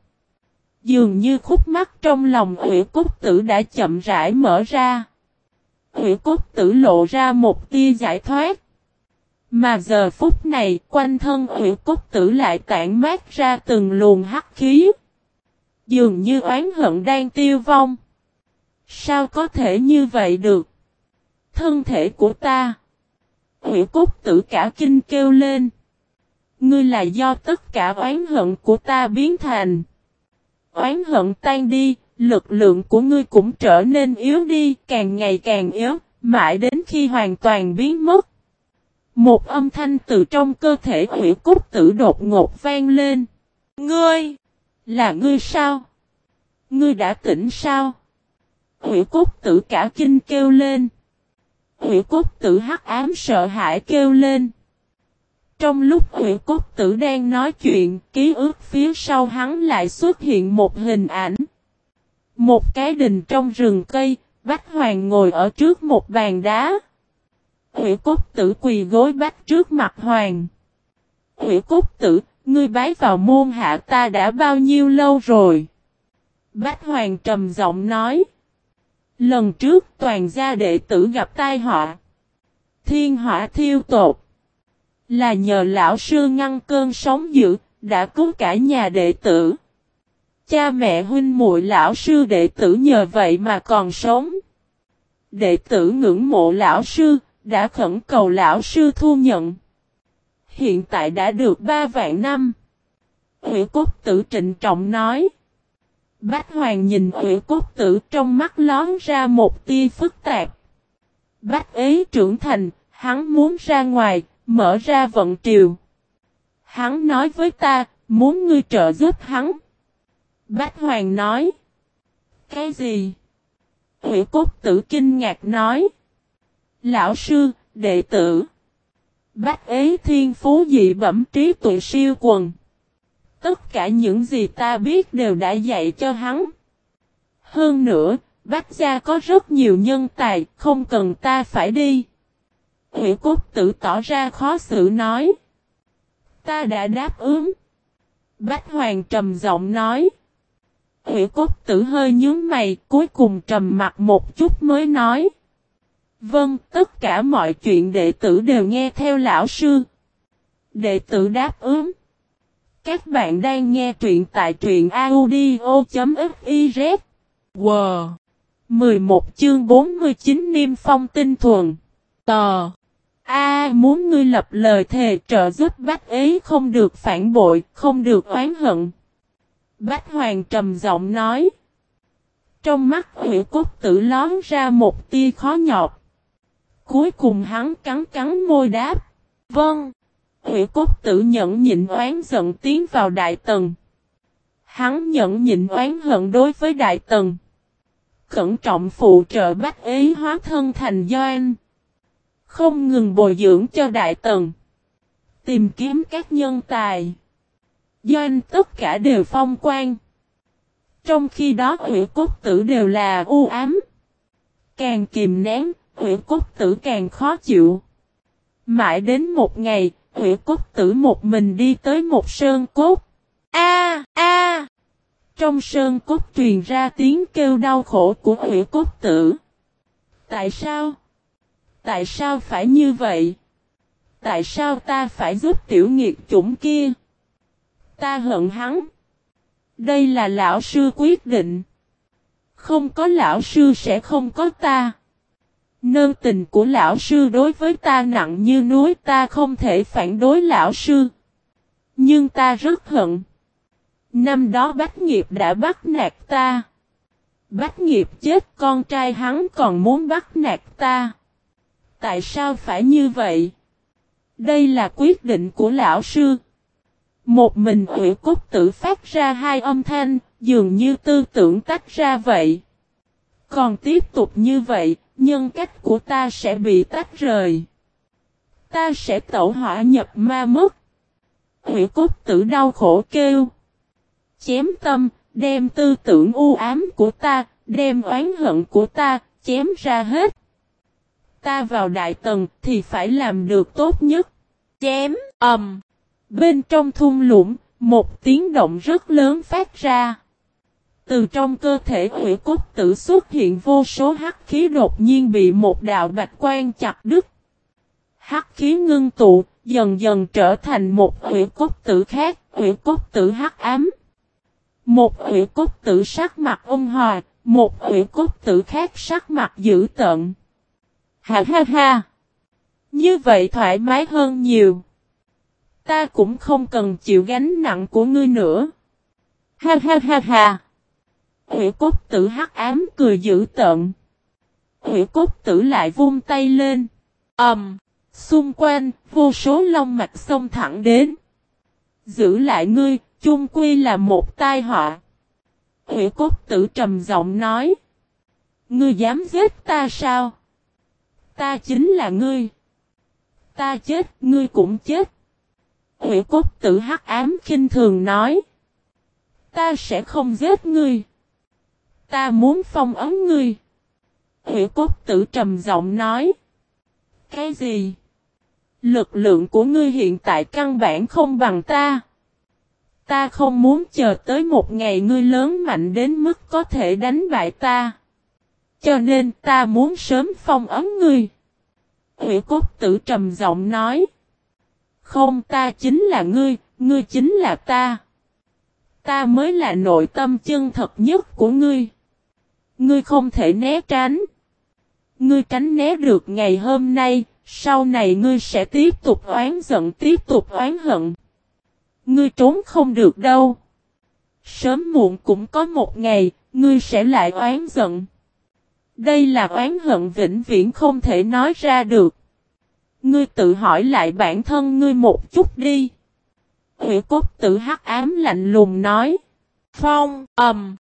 Dường như khúc mắt trong lòng Hủy Cốt Tử đã chậm rãi mở ra. Hủy Cốt Tử lộ ra một tia giải thoát. Mà giờ phút này, quanh thân Hủy Cốt Tử lại tản mát ra từng luồng hắc khí. Dường như oán hận đang tiêu vong. Sao có thể như vậy được? Thân thể của ta. Hủy Cốt Tử cả kinh kêu lên. Ngươi là do tất cả oán hận của ta biến thành oán hận tan đi, lực lượng của ngươi cũng trở nên yếu đi, càng ngày càng yếu, mãi đến khi hoàn toàn biến mất. Một âm thanh từ trong cơ thể hủy Cúc tử đột ngột vang lên. Ngươi! Là ngươi sao? Ngươi đã tỉnh sao? Hủy Cúc tử cả kinh kêu lên. Hủy Cúc tử hắc ám sợ hãi kêu lên. Trong lúc Hủy Cốt Tử đang nói chuyện, ký ức phía sau hắn lại xuất hiện một hình ảnh. Một cái đình trong rừng cây, Bách Hoàng ngồi ở trước một bàn đá. Hủy Cốt Tử quỳ gối bách trước mặt Hoàng. Hủy Cốt Tử, ngươi bái vào môn hạ ta đã bao nhiêu lâu rồi? Bách Hoàng trầm giọng nói. Lần trước toàn gia đệ tử gặp tai họa. Thiên họa thiêu tột. Là nhờ lão sư ngăn cơn sóng dữ, đã cứu cả nhà đệ tử. Cha mẹ huynh muội lão sư đệ tử nhờ vậy mà còn sống. Đệ tử ngưỡng mộ lão sư, đã khẩn cầu lão sư thu nhận. Hiện tại đã được ba vạn năm. Hủy cốt tử trịnh trọng nói. Bách Hoàng nhìn hủy cốt tử trong mắt lón ra một tia phức tạp. Bách ấy trưởng thành, hắn muốn ra ngoài, Mở ra vận triều. Hắn nói với ta, muốn ngươi trợ giúp hắn. Bách Hoàng nói. Cái gì? Hủy cốt tử kinh ngạc nói. Lão sư, đệ tử. Bách ế thiên phú dị bẩm trí tuệ siêu quần. Tất cả những gì ta biết đều đã dạy cho hắn. Hơn nữa, Bách gia có rất nhiều nhân tài, không cần ta phải đi. Hủy cốt tử tỏ ra khó xử nói. Ta đã đáp ứng. Bách hoàng trầm giọng nói. Hủy cốt tử hơi nhướng mày, cuối cùng trầm mặt một chút mới nói. Vâng, tất cả mọi chuyện đệ tử đều nghe theo lão sư. Đệ tử đáp ứng. Các bạn đang nghe truyện tại truyện audio.fiz. Wow! 11 chương 49 Niêm Phong Tinh Thuần. Tò! A muốn ngươi lập lời thề trợ giúp bách ấy không được phản bội, không được oán hận. Bách Hoàng trầm giọng nói. Trong mắt hủy cốt tử lón ra một tia khó nhọc. Cuối cùng hắn cắn cắn môi đáp. Vâng. Hủy cốt tử nhẫn nhịn oán giận tiến vào đại Tần. Hắn nhẫn nhịn oán hận đối với đại Tần. Cẩn trọng phụ trợ bách ý hóa thân thành doan. Không ngừng bồi dưỡng cho đại Tần. Tìm kiếm các nhân tài doanh tất cả đều phong quan. Trong khi đó hủy cốt tử đều là u ám. Càng kìm nén, hủy cốt tử càng khó chịu. Mãi đến một ngày, hủy cốt tử một mình đi tới một sơn cốt. A a Trong sơn cốt truyền ra tiếng kêu đau khổ của hủy cốt tử. Tại sao? Tại sao phải như vậy? Tại sao ta phải giúp tiểu nghiệt chủng kia? Ta hận hắn. Đây là lão sư quyết định. Không có lão sư sẽ không có ta. Nơn tình của lão sư đối với ta nặng như núi, ta không thể phản đối lão sư. Nhưng ta rất hận. Năm đó Bách Nghiệp đã bắt nạt ta. Bách Nghiệp chết, con trai hắn còn muốn bắt nạt ta. Tại sao phải như vậy? Đây là quyết định của lão sư. Một mình ủy cốt tử phát ra hai âm thanh, dường như tư tưởng tách ra vậy. Còn tiếp tục như vậy, nhân cách của ta sẽ bị tách rời. Ta sẽ tẩu hỏa nhập ma mất. Hủy cốt tử đau khổ kêu. Chém tâm, đem tư tưởng u ám của ta, đem oán hận của ta, chém ra hết. Ta vào đại tầng thì phải làm được tốt nhất. Chém, ầm. Bên trong thung lũng, một tiếng động rất lớn phát ra. Từ trong cơ thể hủy cốt tử xuất hiện vô số hắc khí đột nhiên bị một đạo bạch quan chặt đứt. Hắc khí ngưng tụ, dần dần trở thành một hủy cốt tử khác, hủy cốt tử hắc ám. Một hủy cốt tử sắc mặt ôn hòa, một hủy cốt tử khác sắc mặt dữ tợn. Ha ha ha! Như vậy thoải mái hơn nhiều. Ta cũng không cần chịu gánh nặng của ngươi nữa. Ha ha ha ha! Hủy cốt tử hắc ám cười dữ tợn. Hủy cốt tử lại vung tay lên. ầm, um, xung quanh, vô số long mạch xông thẳng đến. Giữ lại ngươi, chung quy là một tai họa. Hủy cốt tử trầm giọng nói. Ngươi dám giết ta sao? Ta chính là ngươi. Ta chết, ngươi cũng chết. Hủy cốt tử hắc ám khinh thường nói. Ta sẽ không giết ngươi. Ta muốn phong ấn ngươi. Hủy cốt tử trầm giọng nói. Cái gì? Lực lượng của ngươi hiện tại căn bản không bằng ta. Ta không muốn chờ tới một ngày ngươi lớn mạnh đến mức có thể đánh bại ta. Cho nên ta muốn sớm phong ấn ngươi. Hủy cốt tử trầm giọng nói. Không ta chính là ngươi, ngươi chính là ta. Ta mới là nội tâm chân thật nhất của ngươi. Ngươi không thể né tránh. Ngươi tránh né được ngày hôm nay, sau này ngươi sẽ tiếp tục oán giận tiếp tục oán hận. Ngươi trốn không được đâu. Sớm muộn cũng có một ngày, ngươi sẽ lại oán giận. Đây là oán hận vĩnh viễn không thể nói ra được. Ngươi tự hỏi lại bản thân ngươi một chút đi. Hủy cốt tử hắc ám lạnh lùng nói. Phong, ầm.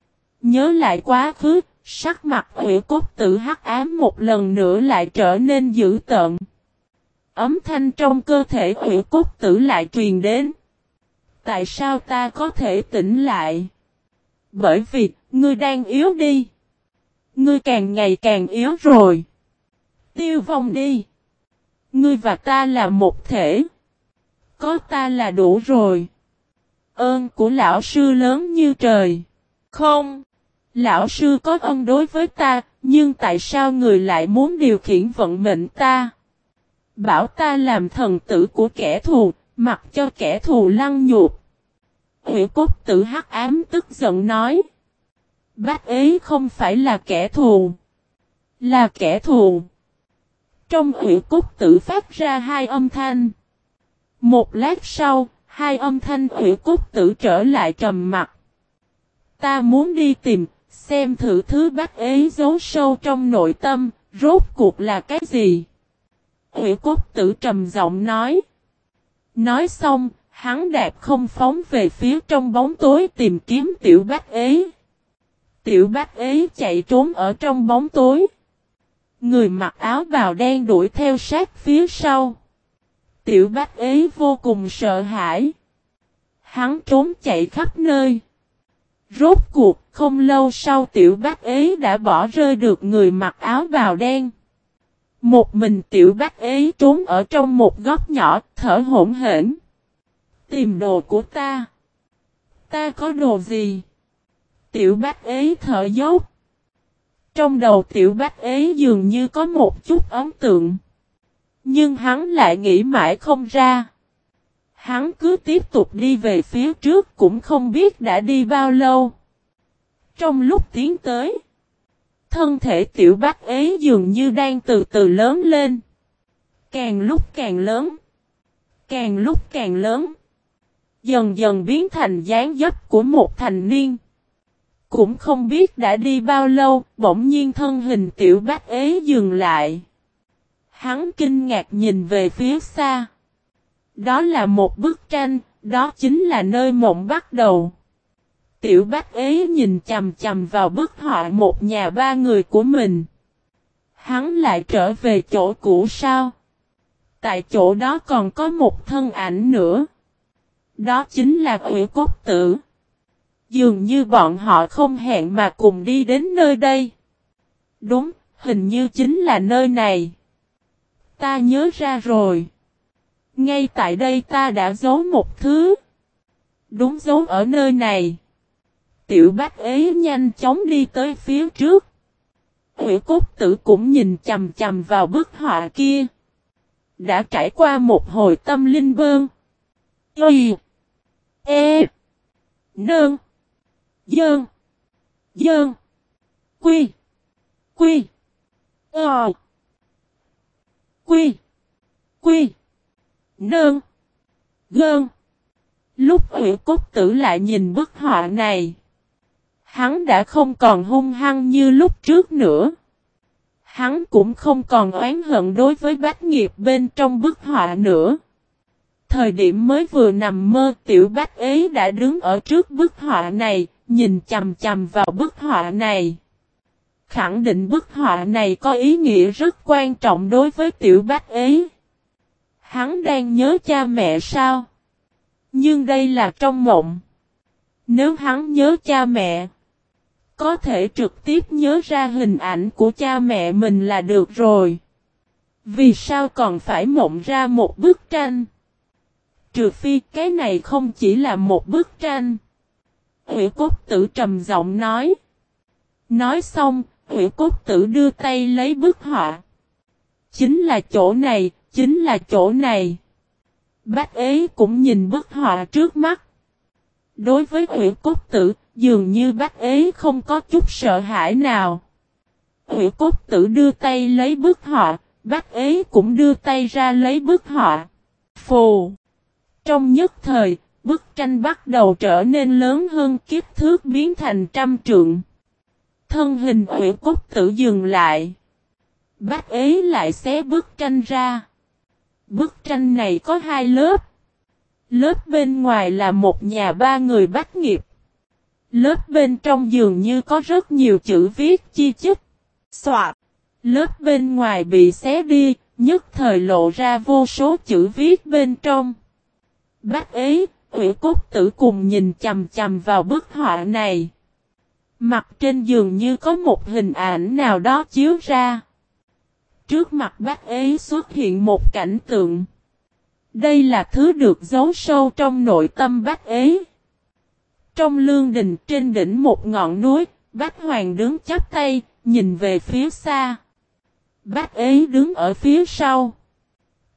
Nhớ lại quá khứ, sắc mặt hủy cốt tử hắc ám một lần nữa lại trở nên dữ tợn. Ấm thanh trong cơ thể hủy cốt tử lại truyền đến. Tại sao ta có thể tỉnh lại? Bởi vì, ngươi đang yếu đi. Ngươi càng ngày càng yếu rồi. Tiêu vong đi. Ngươi và ta là một thể. Có ta là đủ rồi. Ơn của lão sư lớn như trời. Không. Lão sư có ân đối với ta, nhưng tại sao người lại muốn điều khiển vận mệnh ta? Bảo ta làm thần tử của kẻ thù, mặc cho kẻ thù lăng nhục. Hữu cốt tử hắc ám tức giận nói. Bác ấy không phải là kẻ thù. Là kẻ thù. Trong hủy cốt tử phát ra hai âm thanh. Một lát sau, hai âm thanh hủy cốt tử trở lại trầm mặt. Ta muốn đi tìm, xem thử thứ bác ấy giấu sâu trong nội tâm, rốt cuộc là cái gì? Hủy cốt tử trầm giọng nói. Nói xong, hắn đạp không phóng về phía trong bóng tối tìm kiếm tiểu bác ấy. Tiểu bác ấy chạy trốn ở trong bóng tối. Người mặc áo bào đen đuổi theo sát phía sau. Tiểu bác ấy vô cùng sợ hãi. Hắn trốn chạy khắp nơi. Rốt cuộc, không lâu sau tiểu bác ấy đã bỏ rơi được người mặc áo bào đen. Một mình tiểu bác ấy trốn ở trong một góc nhỏ, thở hổn hển. Tìm đồ của ta. Ta có đồ gì? Tiểu bác ấy thở dốc. Trong đầu tiểu bác ấy dường như có một chút ấn tượng. Nhưng hắn lại nghĩ mãi không ra. Hắn cứ tiếp tục đi về phía trước cũng không biết đã đi bao lâu. Trong lúc tiến tới, thân thể tiểu bác ấy dường như đang từ từ lớn lên. Càng lúc càng lớn. Càng lúc càng lớn. Dần dần biến thành dáng dấp của một thành niên. Cũng không biết đã đi bao lâu, bỗng nhiên thân hình tiểu bác ấy dừng lại. Hắn kinh ngạc nhìn về phía xa. Đó là một bức tranh, đó chính là nơi mộng bắt đầu. Tiểu bác ấy nhìn chầm chầm vào bức họa một nhà ba người của mình. Hắn lại trở về chỗ cũ sao? Tại chỗ đó còn có một thân ảnh nữa. Đó chính là quỷ cốt tử. Dường như bọn họ không hẹn mà cùng đi đến nơi đây. Đúng, hình như chính là nơi này. Ta nhớ ra rồi. Ngay tại đây ta đã giấu một thứ. Đúng giấu ở nơi này. Tiểu bác ấy nhanh chóng đi tới phía trước. Hủy cốt tử cũng nhìn chầm chầm vào bức họa kia. Đã trải qua một hồi tâm linh bơn. Y. E. Nương. Dơn. Dơn. Quy. Quy. Ờ. Quy. Quy. Nơn. Gơn. Lúc ủy cốt tử lại nhìn bức họa này. Hắn đã không còn hung hăng như lúc trước nữa. Hắn cũng không còn oán hận đối với bách nghiệp bên trong bức họa nữa. Thời điểm mới vừa nằm mơ tiểu bách ấy đã đứng ở trước bức họa này, nhìn chầm chầm vào bức họa này. Khẳng định bức họa này có ý nghĩa rất quan trọng đối với tiểu bác ấy. Hắn đang nhớ cha mẹ sao? Nhưng đây là trong mộng. Nếu hắn nhớ cha mẹ, có thể trực tiếp nhớ ra hình ảnh của cha mẹ mình là được rồi. Vì sao còn phải mộng ra một bức tranh? Trừ phi cái này không chỉ là một bức tranh. Hủy cốt tử trầm giọng nói. Nói xong, hủy cốt tử đưa tay lấy bức họa. Chính là chỗ này, chính là chỗ này. Bác ấy cũng nhìn bức họa trước mắt. Đối với hủy cốt tử, dường như bác ấy không có chút sợ hãi nào. Hủy cốt tử đưa tay lấy bức họa, bác ấy cũng đưa tay ra lấy bức họa. Phù! Trong nhất thời, bức tranh bắt đầu trở nên lớn hơn kích thước biến thành trăm trượng. Thân hình ủy cốt tử dừng lại. Bác ấy lại xé bức tranh ra. Bức tranh này có hai lớp. Lớp bên ngoài là một nhà ba người bách nghiệp. Lớp bên trong dường như có rất nhiều chữ viết chi chít. Xoạt. Lớp bên ngoài bị xé đi, nhất thời lộ ra vô số chữ viết bên trong. Bác ấy, Ủy cốt tử cùng nhìn chầm chầm vào bức họa này. Mặt trên giường như có một hình ảnh nào đó chiếu ra. Trước mặt bác ấy xuất hiện một cảnh tượng. Đây là thứ được giấu sâu trong nội tâm bác ấy. Trong lương đình trên đỉnh một ngọn núi, bác Hoàng đứng chắp tay, nhìn về phía xa. Bác ấy đứng ở phía sau.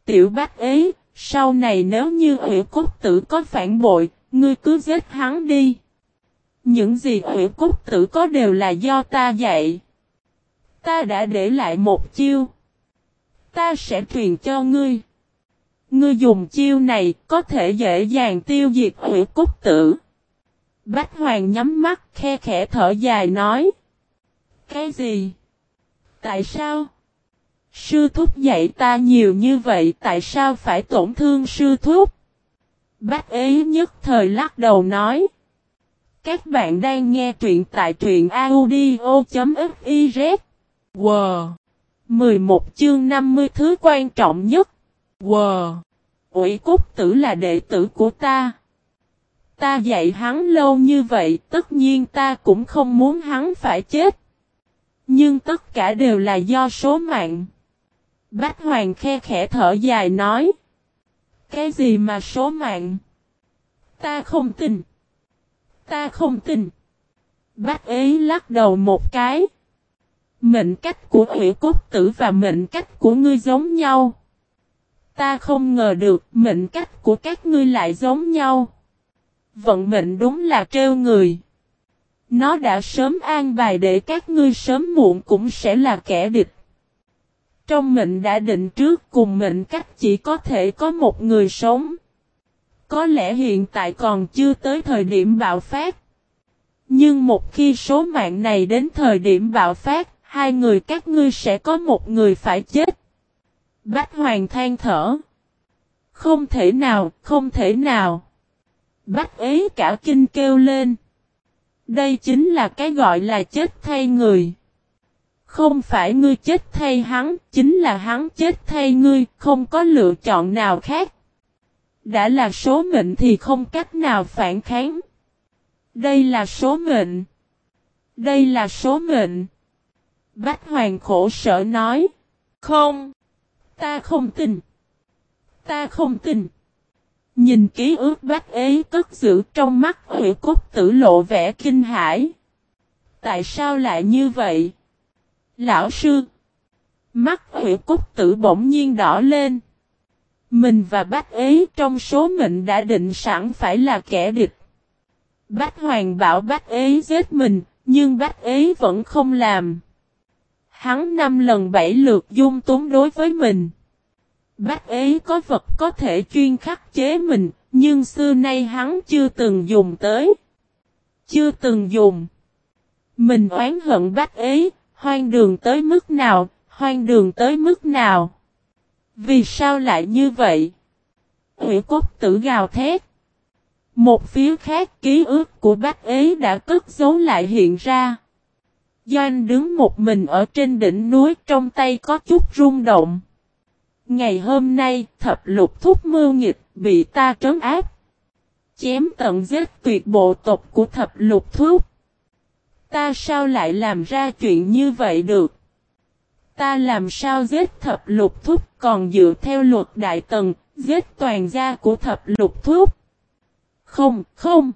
Tiểu bác ấy, sau này nếu như ủy cốt tử có phản bội, ngươi cứ giết hắn đi. Những gì ủy cốt tử có đều là do ta dạy. Ta đã để lại một chiêu. Ta sẽ truyền cho ngươi. Ngươi dùng chiêu này có thể dễ dàng tiêu diệt ủy cốt tử. Bách Hoàng nhắm mắt khe khẽ thở dài nói. Cái gì? Tại sao? Sư thúc dạy ta nhiều như vậy tại sao phải tổn thương sư thúc? Bác ấy nhất thời lắc đầu nói. Các bạn đang nghe truyện tại truyện audio.fiz. Wow! 11 chương 50 thứ quan trọng nhất. Wow! Ủy Cúc Tử là đệ tử của ta. Ta dạy hắn lâu như vậy, tất nhiên ta cũng không muốn hắn phải chết. Nhưng tất cả đều là do số mạng. Bách Hoàng khe khẽ thở dài nói. Cái gì mà số mạng? Ta không tin. Ta không tin. Bách ấy lắc đầu một cái. Mệnh cách của ủy cốt tử và mệnh cách của ngươi giống nhau. Ta không ngờ được mệnh cách của các ngươi lại giống nhau. Vận mệnh đúng là trêu người. Nó đã sớm an bài để các ngươi sớm muộn cũng sẽ là kẻ địch. Trong mệnh đã định trước cùng mệnh cách chỉ có thể có một người sống. Có lẽ hiện tại còn chưa tới thời điểm bạo phát. Nhưng một khi số mạng này đến thời điểm bạo phát, hai người các ngươi sẽ có một người phải chết. Bách Hoàng than thở. Không thể nào, không thể nào. Bách ấy cả kinh kêu lên. Đây chính là cái gọi là chết thay người. Không phải ngươi chết thay hắn, chính là hắn chết thay ngươi, không có lựa chọn nào khác. Đã là số mệnh thì không cách nào phản kháng. Đây là số mệnh. Đây là số mệnh. Bách Hoàng khổ sở nói. Không. Ta không tin. Ta không tin. Nhìn ký ức bách ấy cất giữ trong mắt hủy cốt tử lộ vẻ kinh hãi. Tại sao lại như vậy? Lão sư. Mắt huyện cúc tử bỗng nhiên đỏ lên. Mình và bác ấy trong số mệnh đã định sẵn phải là kẻ địch. bác hoàng bảo bác ấy giết mình, nhưng bác ấy vẫn không làm. Hắn năm lần bảy lượt dung túng đối với mình. bác ấy có vật có thể chuyên khắc chế mình, nhưng xưa nay hắn chưa từng dùng tới. Chưa từng dùng. Mình oán hận bác ấy, hoang đường tới mức nào, hoang đường tới mức nào. Vì sao lại như vậy? Ủy cốt tử gào thét. Một phía khác ký ức của bác ấy đã cất giấu lại hiện ra. doanh đứng một mình ở trên đỉnh núi trong tay có chút rung động. Ngày hôm nay thập lục thúc mưu nghịch bị ta trấn áp. Chém tận giết tuyệt bộ tộc của thập lục thúc. Ta sao lại làm ra chuyện như vậy được? Ta làm sao giết thập lục thúc còn dựa theo luật đại tần, giết toàn gia của thập lục thúc? Không, không.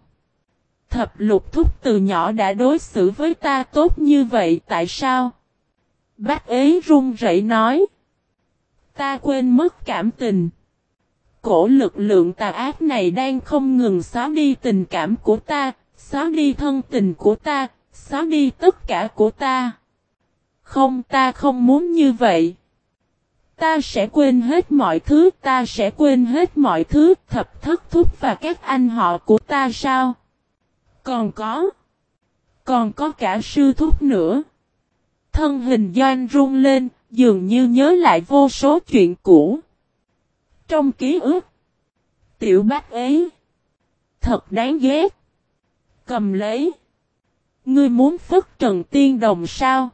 Thập lục thúc từ nhỏ đã đối xử với ta tốt như vậy tại sao? Bác ấy run rẩy nói. Ta quên mất cảm tình. Cổ lực lượng tà ác này đang không ngừng xóa đi tình cảm của ta, xóa đi thân tình của ta, xóa đi tất cả của ta. Không ta không muốn như vậy. Ta sẽ quên hết mọi thứ, ta sẽ quên hết mọi thứ, thập thất thúc và các anh họ của ta sao? Còn có. Còn có cả sư thúc nữa. Thân hình doanh run lên, dường như nhớ lại vô số chuyện cũ. Trong ký ức. Tiểu bác ấy. Thật đáng ghét. Cầm lấy. Ngươi muốn phất trần tiên đồng sao?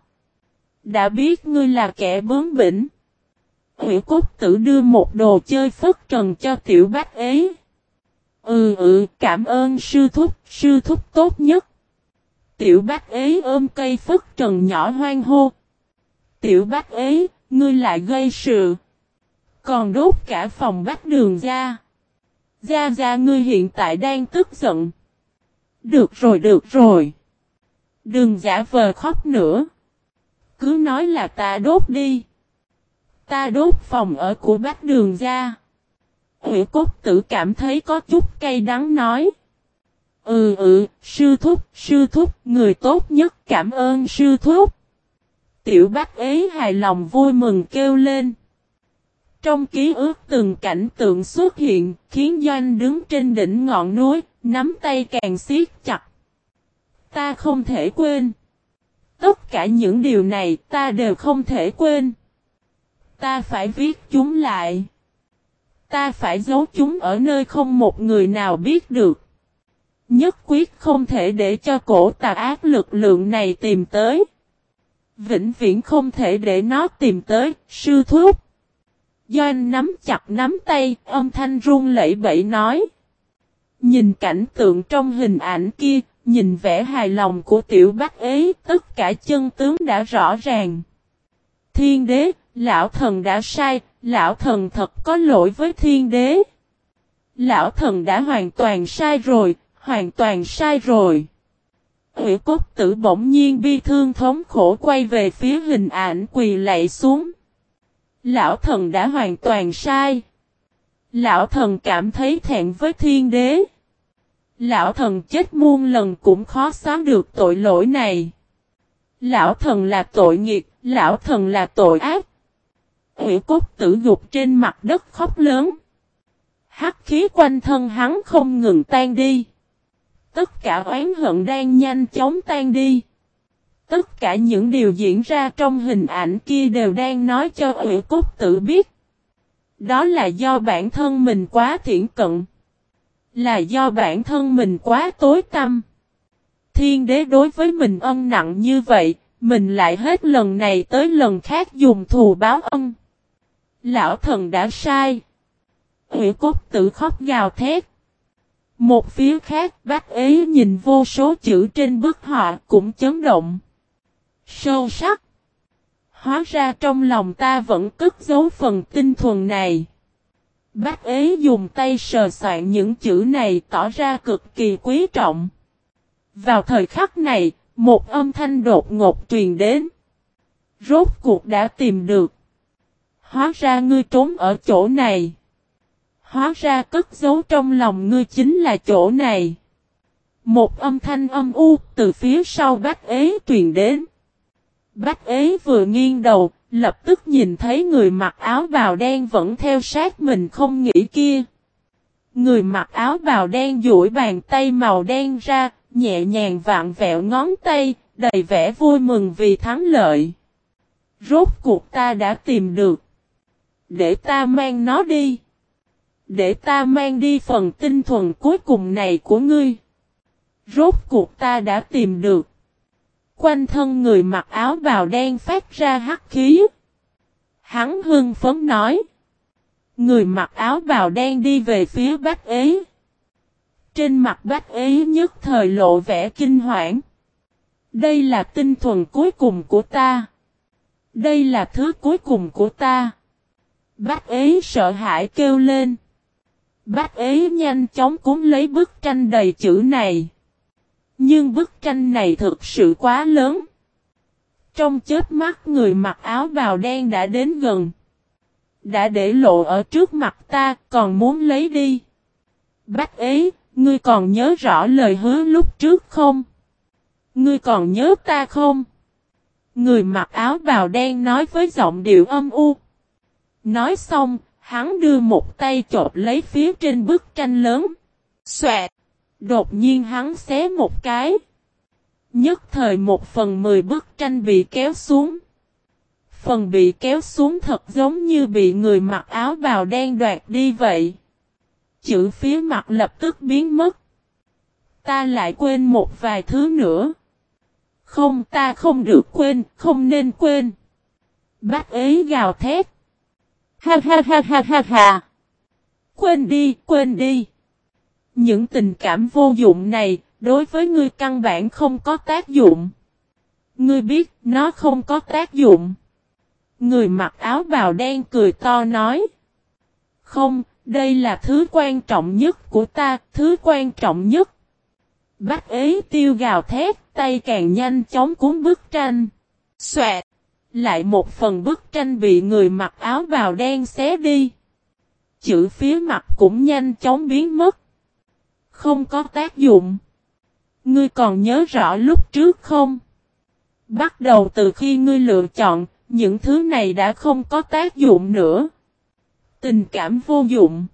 Đã biết ngươi là kẻ bướng bỉnh. Hủy cốt tử đưa một đồ chơi phất trần cho tiểu bác ấy. Ừ ừ, cảm ơn sư thúc, sư thúc tốt nhất. Tiểu bác ấy ôm cây phất trần nhỏ hoang hô. Tiểu bác ấy, ngươi lại gây sự. Còn đốt cả phòng bắt đường ra. Gia Gia ngươi hiện tại đang tức giận. Được rồi được rồi. Đừng giả vờ khóc nữa. Cứ nói là ta đốt đi. Ta đốt phòng ở của bác đường ra. Hủy cốt tử cảm thấy có chút cay đắng nói. Ừ ừ, sư thúc, sư thúc, người tốt nhất cảm ơn sư thúc. Tiểu bác ấy hài lòng vui mừng kêu lên. Trong ký ức từng cảnh tượng xuất hiện, khiến Doanh đứng trên đỉnh ngọn núi, nắm tay càng siết chặt. Ta không thể quên. Tất cả những điều này ta đều không thể quên. Ta phải viết chúng lại. Ta phải giấu chúng ở nơi không một người nào biết được. Nhất quyết không thể để cho cổ tà ác lực lượng này tìm tới. Vĩnh viễn không thể để nó tìm tới, sư thúc. Doan nắm chặt nắm tay, âm thanh run lẩy bẩy nói. Nhìn cảnh tượng trong hình ảnh kia, nhìn vẻ hài lòng của tiểu bác ấy, tất cả chân tướng đã rõ ràng. Thiên đế, lão thần đã sai, lão thần thật có lỗi với thiên đế. Lão thần đã hoàn toàn sai rồi, hoàn toàn sai rồi. Hủy cốt tử bỗng nhiên bi thương thống khổ quay về phía hình ảnh quỳ lạy xuống. Lão thần đã hoàn toàn sai. Lão thần cảm thấy thẹn với thiên đế. Lão thần chết muôn lần cũng khó xóa được tội lỗi này. Lão thần là tội nghiệt, lão thần là tội ác. Hủy cốt tử gục trên mặt đất khóc lớn. Hắc khí quanh thân hắn không ngừng tan đi. Tất cả oán hận đang nhanh chóng tan đi. Tất cả những điều diễn ra trong hình ảnh kia đều đang nói cho ủy cốt tử biết. Đó là do bản thân mình quá thiển cận. Là do bản thân mình quá tối tâm. Thiên đế đối với mình ân nặng như vậy, mình lại hết lần này tới lần khác dùng thù báo ân. Lão thần đã sai. Ủy cốt tử khóc gào thét. Một phía khác bác ấy nhìn vô số chữ trên bức họa cũng chấn động. Sâu sắc. Hóa ra trong lòng ta vẫn cất giấu phần tinh thuần này. Bác ấy dùng tay sờ soạn những chữ này tỏ ra cực kỳ quý trọng. Vào thời khắc này, một âm thanh đột ngột truyền đến. Rốt cuộc đã tìm được. Hóa ra ngươi trốn ở chỗ này. Hóa ra cất giấu trong lòng ngươi chính là chỗ này. Một âm thanh âm u từ phía sau bác ế truyền đến. Bác ế vừa nghiêng đầu, lập tức nhìn thấy người mặc áo bào đen vẫn theo sát mình không nghĩ kia. Người mặc áo bào đen duỗi bàn tay màu đen ra, nhẹ nhàng vạn vẹo ngón tay, đầy vẻ vui mừng vì thắng lợi. Rốt cuộc ta đã tìm được. Để ta mang nó đi. Để ta mang đi phần tinh thuần cuối cùng này của ngươi. Rốt cuộc ta đã tìm được. Quanh thân người mặc áo bào đen phát ra hắc khí. Hắn hưng phấn nói. Người mặc áo bào đen đi về phía bách ế. Trên mặt bách ế nhất thời lộ vẻ kinh hoảng. Đây là tinh thuần cuối cùng của ta. Đây là thứ cuối cùng của ta. bác ế sợ hãi kêu lên. bác ế nhanh chóng cúng lấy bức tranh đầy chữ này. Nhưng bức tranh này thực sự quá lớn. Trong chết mắt người mặc áo bào đen đã đến gần. Đã để lộ ở trước mặt ta còn muốn lấy đi. Bách ấy ngươi còn nhớ rõ lời hứa lúc trước không? Ngươi còn nhớ ta không? Người mặc áo bào đen nói với giọng điệu âm u. Nói xong, hắn đưa một tay chộp lấy phía trên bức tranh lớn. Xoẹt! Đột nhiên hắn xé một cái. Nhất thời một phần mười bức tranh bị kéo xuống. Phần bị kéo xuống thật giống như bị người mặc áo bào đen đoạt đi vậy. Chữ phía mặt lập tức biến mất. Ta lại quên một vài thứ nữa. Không ta không được quên, không nên quên. Bác ấy gào thét. Ha ha ha ha ha ha. Quên đi, quên đi. Những tình cảm vô dụng này, đối với ngươi căn bản không có tác dụng. Ngươi biết, nó không có tác dụng. Người mặc áo bào đen cười to nói. Không, đây là thứ quan trọng nhất của ta, thứ quan trọng nhất. Bác ấy tiêu gào thét, tay càng nhanh chóng cuốn bức tranh. Xoẹt! Lại một phần bức tranh bị người mặc áo bào đen xé đi. Chữ phía mặt cũng nhanh chóng biến mất. Không có tác dụng. Ngươi còn nhớ rõ lúc trước không? Bắt đầu từ khi ngươi lựa chọn, những thứ này đã không có tác dụng nữa. Tình cảm vô dụng.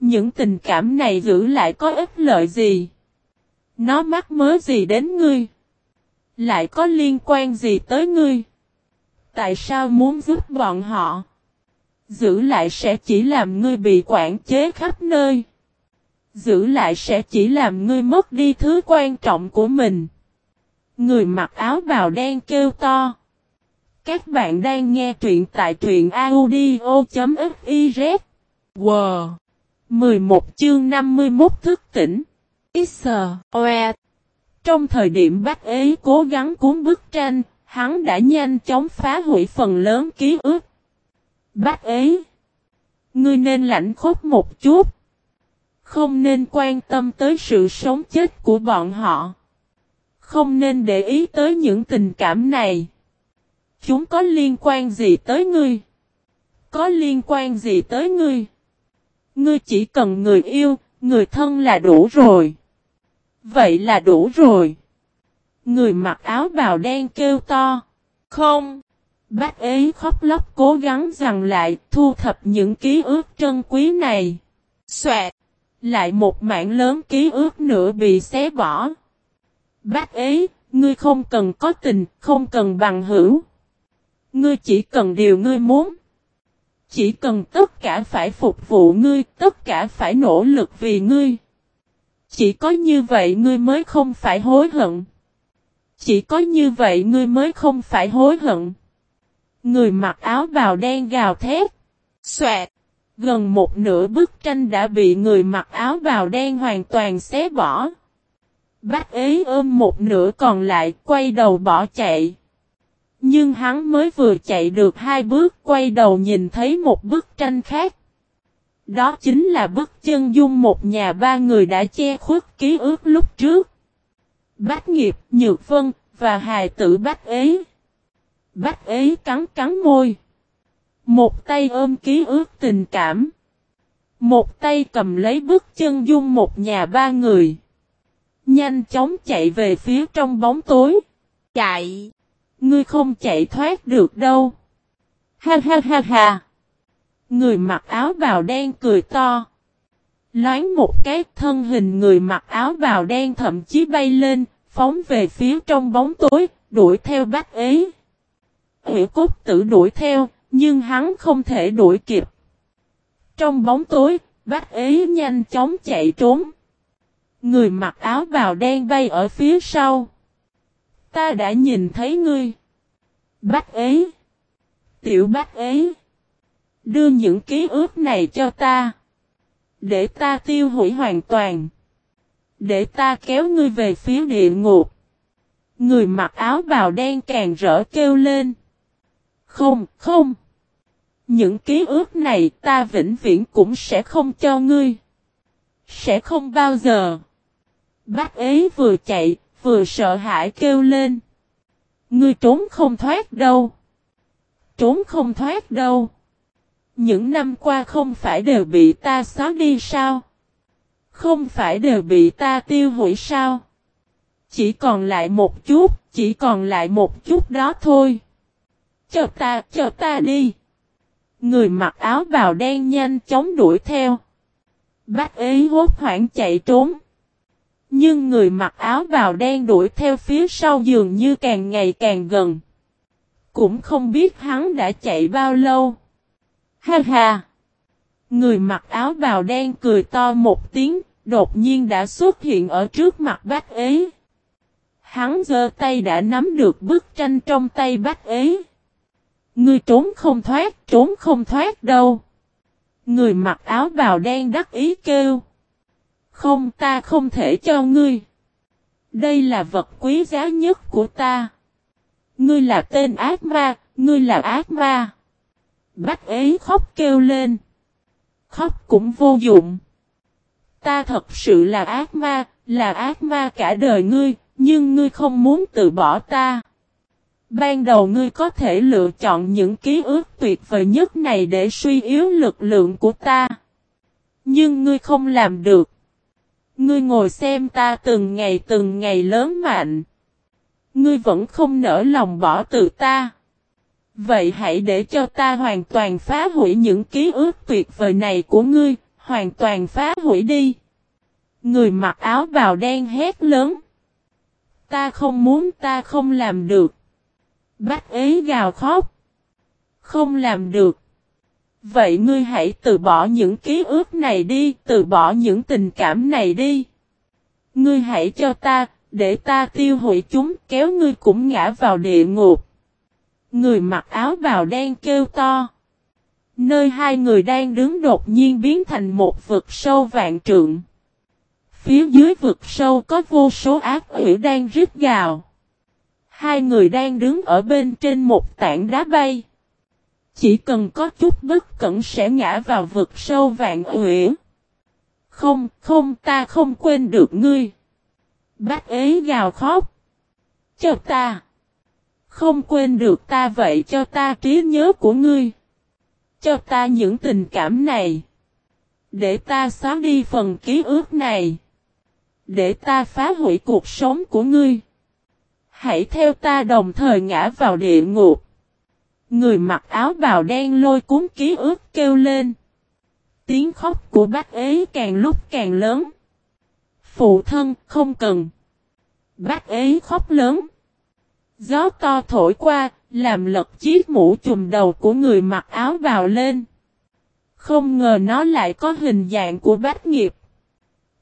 Những tình cảm này giữ lại có ích lợi gì? Nó mắc mớ gì đến ngươi? Lại có liên quan gì tới ngươi? Tại sao muốn giúp bọn họ? Giữ lại sẽ chỉ làm ngươi bị quản chế khắp nơi. Giữ lại sẽ chỉ làm ngươi mất đi thứ quan trọng của mình. Người mặc áo bào đen kêu to. Các bạn đang nghe truyện tại truyện audio.fiz. Wow! 11 chương 51 thức tỉnh. X. Oe. Trong thời điểm bác ấy cố gắng cuốn bức tranh, hắn đã nhanh chóng phá hủy phần lớn ký ức. Bác ấy. Ngươi nên lãnh khốc một chút. Không nên quan tâm tới sự sống chết của bọn họ. Không nên để ý tới những tình cảm này. Chúng có liên quan gì tới ngươi? Có liên quan gì tới ngươi? Ngươi chỉ cần người yêu, người thân là đủ rồi. Vậy là đủ rồi. Người mặc áo bào đen kêu to. Không. Bác ấy khóc lóc cố gắng rằng lại thu thập những ký ức trân quý này. Xoẹt. Lại một mảng lớn ký ức nữa bị xé bỏ. Bác ấy, ngươi không cần có tình, không cần bằng hữu. Ngươi chỉ cần điều ngươi muốn. Chỉ cần tất cả phải phục vụ ngươi, tất cả phải nỗ lực vì ngươi. Chỉ có như vậy ngươi mới không phải hối hận. Chỉ có như vậy ngươi mới không phải hối hận. Người mặc áo bào đen gào thét. Xoẹt. Gần một nửa bức tranh đã bị người mặc áo bào đen hoàn toàn xé bỏ. Bác ấy ôm một nửa còn lại quay đầu bỏ chạy. Nhưng hắn mới vừa chạy được hai bước quay đầu nhìn thấy một bức tranh khác. Đó chính là bức chân dung một nhà ba người đã che khuất ký ức lúc trước. Bác nghiệp, nhược vân, và hài tử bác ấy. Bác ấy cắn cắn môi. Một tay ôm ký ức tình cảm. Một tay cầm lấy bức chân dung một nhà ba người. Nhanh chóng chạy về phía trong bóng tối. Chạy! Ngươi không chạy thoát được đâu. Ha ha ha ha! Người mặc áo bào đen cười to. Loáng một cái thân hình người mặc áo bào đen thậm chí bay lên, phóng về phía trong bóng tối, đuổi theo bác ấy. Hữu cốt tử đuổi theo, nhưng hắn không thể đuổi kịp. Trong bóng tối, bác ấy nhanh chóng chạy trốn. Người mặc áo bào đen bay ở phía sau. Ta đã nhìn thấy ngươi. Bác ấy. Tiểu bác ấy. Đưa những ký ức này cho ta. Để ta tiêu hủy hoàn toàn. Để ta kéo ngươi về phía địa ngục. Người mặc áo bào đen càng rỡ kêu lên. Không, không. Những ký ức này ta vĩnh viễn cũng sẽ không cho ngươi. Sẽ không bao giờ. Bác ấy vừa chạy, vừa sợ hãi kêu lên. Ngươi trốn không thoát đâu. Trốn không thoát đâu. Những năm qua không phải đều bị ta xóa đi sao? Không phải đều bị ta tiêu hủy sao? Chỉ còn lại một chút, chỉ còn lại một chút đó thôi cho ta, cho ta đi. Người mặc áo bào đen nhanh chóng đuổi theo. Bác ấy hốt hoảng chạy trốn. Nhưng người mặc áo bào đen đuổi theo phía sau dường như càng ngày càng gần. Cũng không biết hắn đã chạy bao lâu. Ha ha! Người mặc áo bào đen cười to một tiếng, đột nhiên đã xuất hiện ở trước mặt bác ấy. Hắn giơ tay đã nắm được bức tranh trong tay bách ấy. Ngươi trốn không thoát, trốn không thoát đâu. Người mặc áo bào đen đắc ý kêu. Không ta không thể cho ngươi. Đây là vật quý giá nhất của ta. Ngươi là tên ác ma, ngươi là ác ma. Bách ấy khóc kêu lên. Khóc cũng vô dụng. Ta thật sự là ác ma, là ác ma cả đời ngươi, nhưng ngươi không muốn từ bỏ ta. Ban đầu ngươi có thể lựa chọn những ký ức tuyệt vời nhất này để suy yếu lực lượng của ta. Nhưng ngươi không làm được. Ngươi ngồi xem ta từng ngày từng ngày lớn mạnh. Ngươi vẫn không nỡ lòng bỏ từ ta. Vậy hãy để cho ta hoàn toàn phá hủy những ký ức tuyệt vời này của ngươi, hoàn toàn phá hủy đi. Người mặc áo bào đen hét lớn. Ta không muốn ta không làm được. Bách ấy gào khóc. Không làm được. Vậy ngươi hãy từ bỏ những ký ức này đi, từ bỏ những tình cảm này đi. Ngươi hãy cho ta, để ta tiêu hủy chúng, kéo ngươi cũng ngã vào địa ngục. Người mặc áo bào đen kêu to. Nơi hai người đang đứng đột nhiên biến thành một vực sâu vạn trượng. Phía dưới vực sâu có vô số ác quỷ đang rít gào. Hai người đang đứng ở bên trên một tảng đá bay. Chỉ cần có chút bất cẩn sẽ ngã vào vực sâu vạn uyển. Không, không ta không quên được ngươi. Bác ấy gào khóc. Cho ta. Không quên được ta vậy cho ta trí nhớ của ngươi. Cho ta những tình cảm này. Để ta xóa đi phần ký ức này. Để ta phá hủy cuộc sống của ngươi. Hãy theo ta đồng thời ngã vào địa ngục. Người mặc áo bào đen lôi cuốn ký ức kêu lên. Tiếng khóc của bác ấy càng lúc càng lớn. Phụ thân không cần. Bác ấy khóc lớn. Gió to thổi qua, làm lật chiếc mũ chùm đầu của người mặc áo bào lên. Không ngờ nó lại có hình dạng của bác nghiệp.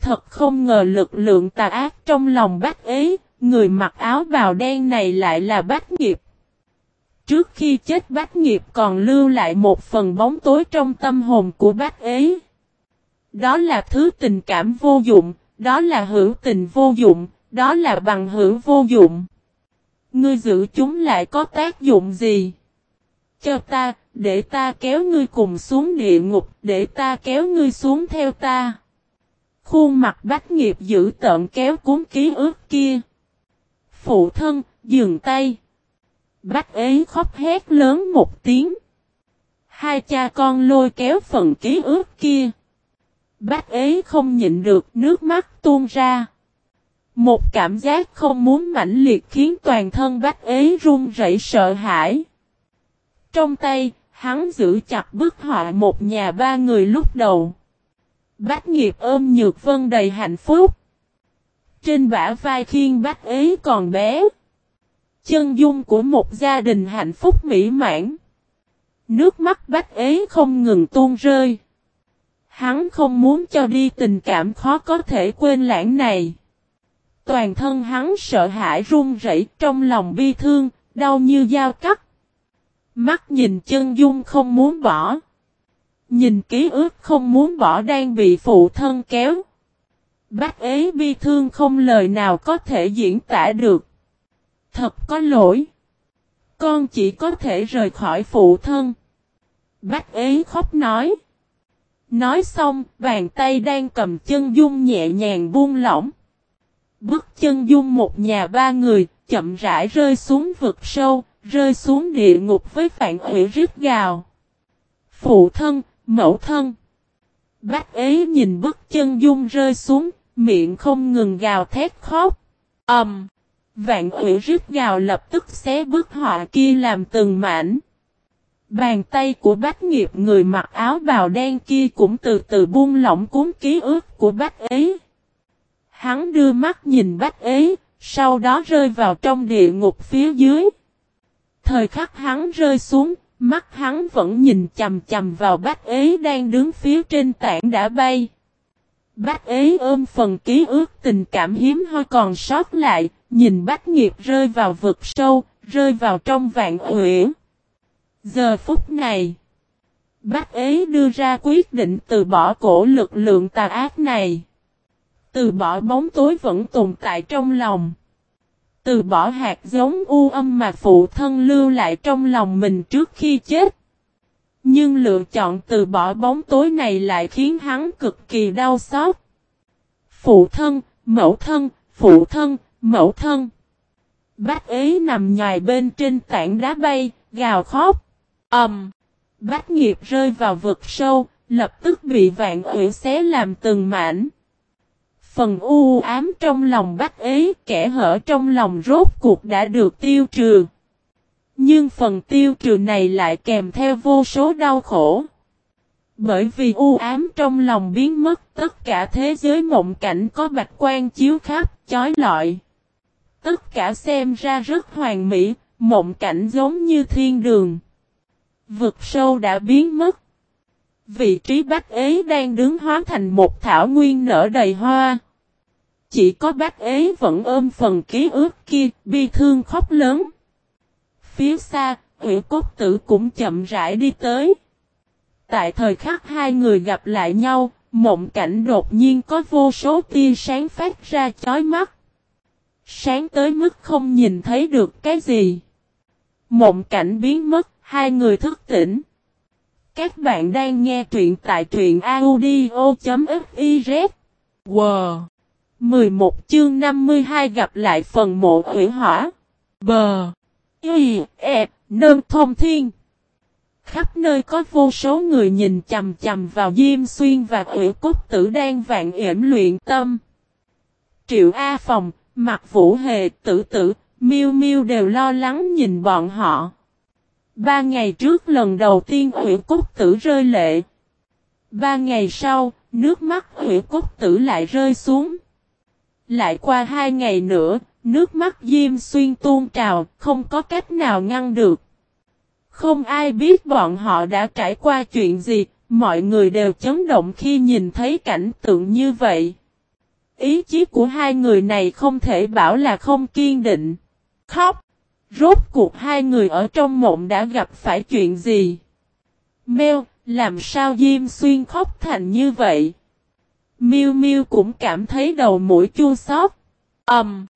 Thật không ngờ lực lượng tà ác trong lòng bác ấy, người mặc áo bào đen này lại là Bách nghiệp. Trước khi chết Bách nghiệp còn lưu lại một phần bóng tối trong tâm hồn của Bách ấy. Đó là thứ tình cảm vô dụng, đó là hữu tình vô dụng, đó là bằng hữu vô dụng. Ngươi giữ chúng lại có tác dụng gì? Cho ta, để ta kéo ngươi cùng xuống địa ngục, để ta kéo ngươi xuống theo ta. Khuôn mặt bách nghiệp giữ tợn kéo cuốn ký ức kia. Phụ thân, dừng tay. Bách ấy khóc hét lớn một tiếng. Hai cha con lôi kéo phần ký ức kia. Bách ấy không nhịn được nước mắt tuôn ra. Một cảm giác không muốn mãnh liệt khiến toàn thân bách ấy run rẩy sợ hãi. Trong tay, hắn giữ chặt bức họa một nhà ba người lúc đầu. Bách nghiệp ôm nhược vân đầy hạnh phúc. Trên bả vai khiên bách ấy còn bé. Chân dung của một gia đình hạnh phúc mỹ mãn. Nước mắt bách ấy không ngừng tuôn rơi. Hắn không muốn cho đi tình cảm khó có thể quên lãng này. Toàn thân hắn sợ hãi run rẩy trong lòng bi thương, đau như dao cắt. Mắt nhìn chân dung không muốn bỏ. Nhìn ký ức không muốn bỏ đang bị phụ thân kéo. Bác ấy bi thương không lời nào có thể diễn tả được. Thật có lỗi. Con chỉ có thể rời khỏi phụ thân. Bác ấy khóc nói. Nói xong, bàn tay đang cầm chân dung nhẹ nhàng buông lỏng. Bước chân dung một nhà ba người, chậm rãi rơi xuống vực sâu, rơi xuống địa ngục với phản ủy rít gào. Phụ thân, mẫu thân. Bác ấy nhìn bước chân dung rơi xuống, miệng không ngừng gào thét khóc. Ầm. Um, vạn ủy rít gào lập tức xé bức họa kia làm từng mảnh. Bàn tay của bách nghiệp người mặc áo bào đen kia cũng từ từ buông lỏng cuốn ký ức của bách ấy. Hắn đưa mắt nhìn bách ấy, sau đó rơi vào trong địa ngục phía dưới. Thời khắc hắn rơi xuống, mắt hắn vẫn nhìn chầm chầm vào bách ấy đang đứng phía trên tảng đã bay. Bác ấy ôm phần ký ức tình cảm hiếm hoi còn sót lại, nhìn bách nghiệp rơi vào vực sâu, rơi vào trong vạn uyển. Giờ phút này, bác ấy đưa ra quyết định từ bỏ cổ lực lượng tà ác này. Từ bỏ bóng tối vẫn tồn tại trong lòng. Từ bỏ hạt giống u âm mà phụ thân lưu lại trong lòng mình trước khi chết. Nhưng lựa chọn từ bỏ bóng tối này lại khiến hắn cực kỳ đau xót. Phụ thân, mẫu thân, phụ thân, mẫu thân. Bác ấy nằm nhòi bên trên tảng đá bay, gào khóc. ầm, um, Bác nghiệp rơi vào vực sâu, lập tức bị vạn ủy xé làm từng mảnh. Phần u ám trong lòng bác ấy, kẻ hở trong lòng rốt cuộc đã được tiêu trừ. Nhưng phần tiêu trừ này lại kèm theo vô số đau khổ. Bởi vì u ám trong lòng biến mất tất cả thế giới mộng cảnh có bạch quan chiếu khắp, chói lọi. Tất cả xem ra rất hoàn mỹ, mộng cảnh giống như thiên đường. Vực sâu đã biến mất. Vị trí bách ế đang đứng hóa thành một thảo nguyên nở đầy hoa. Chỉ có bác ế vẫn ôm phần ký ức kia, bi thương khóc lớn. Phía xa, Hủy Cốt Tử cũng chậm rãi đi tới. Tại thời khắc hai người gặp lại nhau, mộng cảnh đột nhiên có vô số tia sáng phát ra chói mắt. Sáng tới mức không nhìn thấy được cái gì. Mộng cảnh biến mất, hai người thức tỉnh. Các bạn đang nghe truyện tại truyện audio.fiz. Wow! 11 chương 52 gặp lại phần mộ hủy hỏa. Bờ. Y. E. Nơn thông thiên. Khắp nơi có vô số người nhìn chầm chầm vào Diêm Xuyên và Hủy Cốt Tử đang vạn yểm luyện tâm. Triệu A Phòng, Mặt Vũ Hề, Tử Tử, Miêu Miêu đều lo lắng nhìn bọn họ. Ba ngày trước lần đầu tiên Hủy Cốt Tử rơi lệ. Ba ngày sau, nước mắt Hủy Cốt Tử lại rơi xuống. Lại qua hai ngày nữa, nước mắt Diêm Xuyên tuôn trào, không có cách nào ngăn được. Không ai biết bọn họ đã trải qua chuyện gì, mọi người đều chấn động khi nhìn thấy cảnh tượng như vậy. Ý chí của hai người này không thể bảo là không kiên định. Khóc! Rốt cuộc hai người ở trong mộng đã gặp phải chuyện gì? Mèo, làm sao Diêm Xuyên khóc thành như vậy? Miu Miu cũng cảm thấy đầu mũi chua xót. Ầm. Um,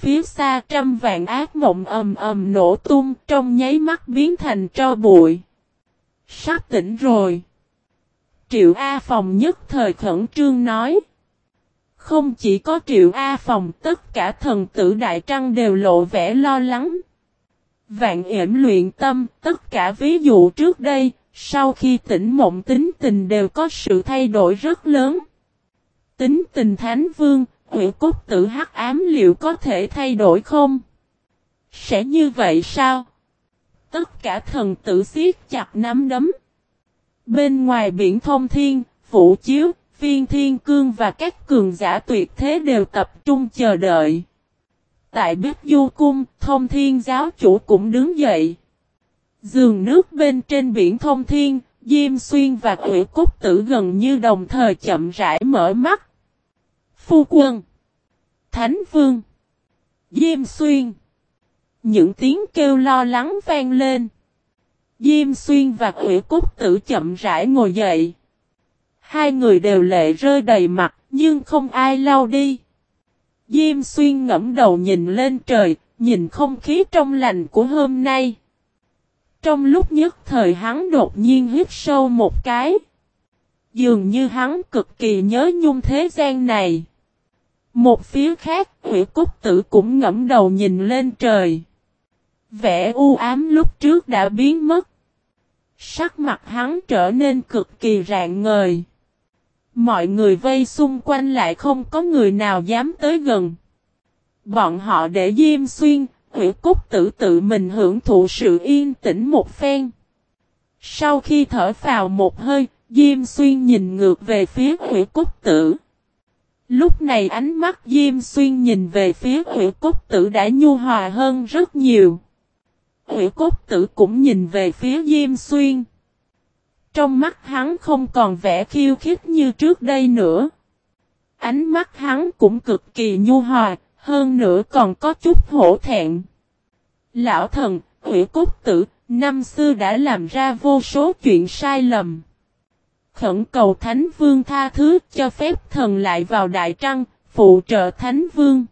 phía xa trăm vạn ác mộng ầm ầm nổ tung, trong nháy mắt biến thành tro bụi. Sắp tỉnh rồi. Triệu A Phòng nhất thời khẩn trương nói. Không chỉ có Triệu A Phòng, tất cả thần tử Đại Trăng đều lộ vẻ lo lắng. Vạn yểm luyện tâm, tất cả ví dụ trước đây, sau khi tỉnh mộng tính tình đều có sự thay đổi rất lớn. Tính tình thánh vương, Quỷ cốt tử hắc ám liệu có thể thay đổi không? Sẽ như vậy sao? Tất cả thần tử siết chặt nắm đấm. Bên ngoài biển thông thiên, vũ chiếu, viên thiên cương và các cường giả tuyệt thế đều tập trung chờ đợi. Tại Bích Du Cung, thông thiên giáo chủ cũng đứng dậy. Dường nước bên trên biển thông thiên, Diêm Xuyên và Quỷ Cúc Tử gần như đồng thời chậm rãi mở mắt. Phu quân. Thánh vương. Diêm xuyên. Những tiếng kêu lo lắng vang lên. Diêm xuyên và quỷ Cúc tử chậm rãi ngồi dậy. Hai người đều lệ rơi đầy mặt nhưng không ai lau đi. Diêm xuyên ngẫm đầu nhìn lên trời, nhìn không khí trong lành của hôm nay. Trong lúc nhất thời hắn đột nhiên hít sâu một cái. Dường như hắn cực kỳ nhớ nhung thế gian này. Một phía khác, Hủy Cúc Tử cũng ngẫm đầu nhìn lên trời. Vẻ u ám lúc trước đã biến mất. Sắc mặt hắn trở nên cực kỳ rạng ngời. Mọi người vây xung quanh lại không có người nào dám tới gần. Bọn họ để Diêm Xuyên, Hủy Cúc Tử tự mình hưởng thụ sự yên tĩnh một phen. Sau khi thở vào một hơi, Diêm Xuyên nhìn ngược về phía Hủy Cúc Tử. Lúc này ánh mắt Diêm Xuyên nhìn về phía Hủy Cốt Tử đã nhu hòa hơn rất nhiều. Hủy Cốt Tử cũng nhìn về phía Diêm Xuyên. Trong mắt hắn không còn vẻ khiêu khích như trước đây nữa. Ánh mắt hắn cũng cực kỳ nhu hòa, hơn nữa còn có chút hổ thẹn. Lão thần, hủy cốt tử, năm xưa đã làm ra vô số chuyện sai lầm. Khẩn cầu Thánh Vương tha thứ cho phép thần lại vào Đại Trăng, phụ trợ Thánh Vương.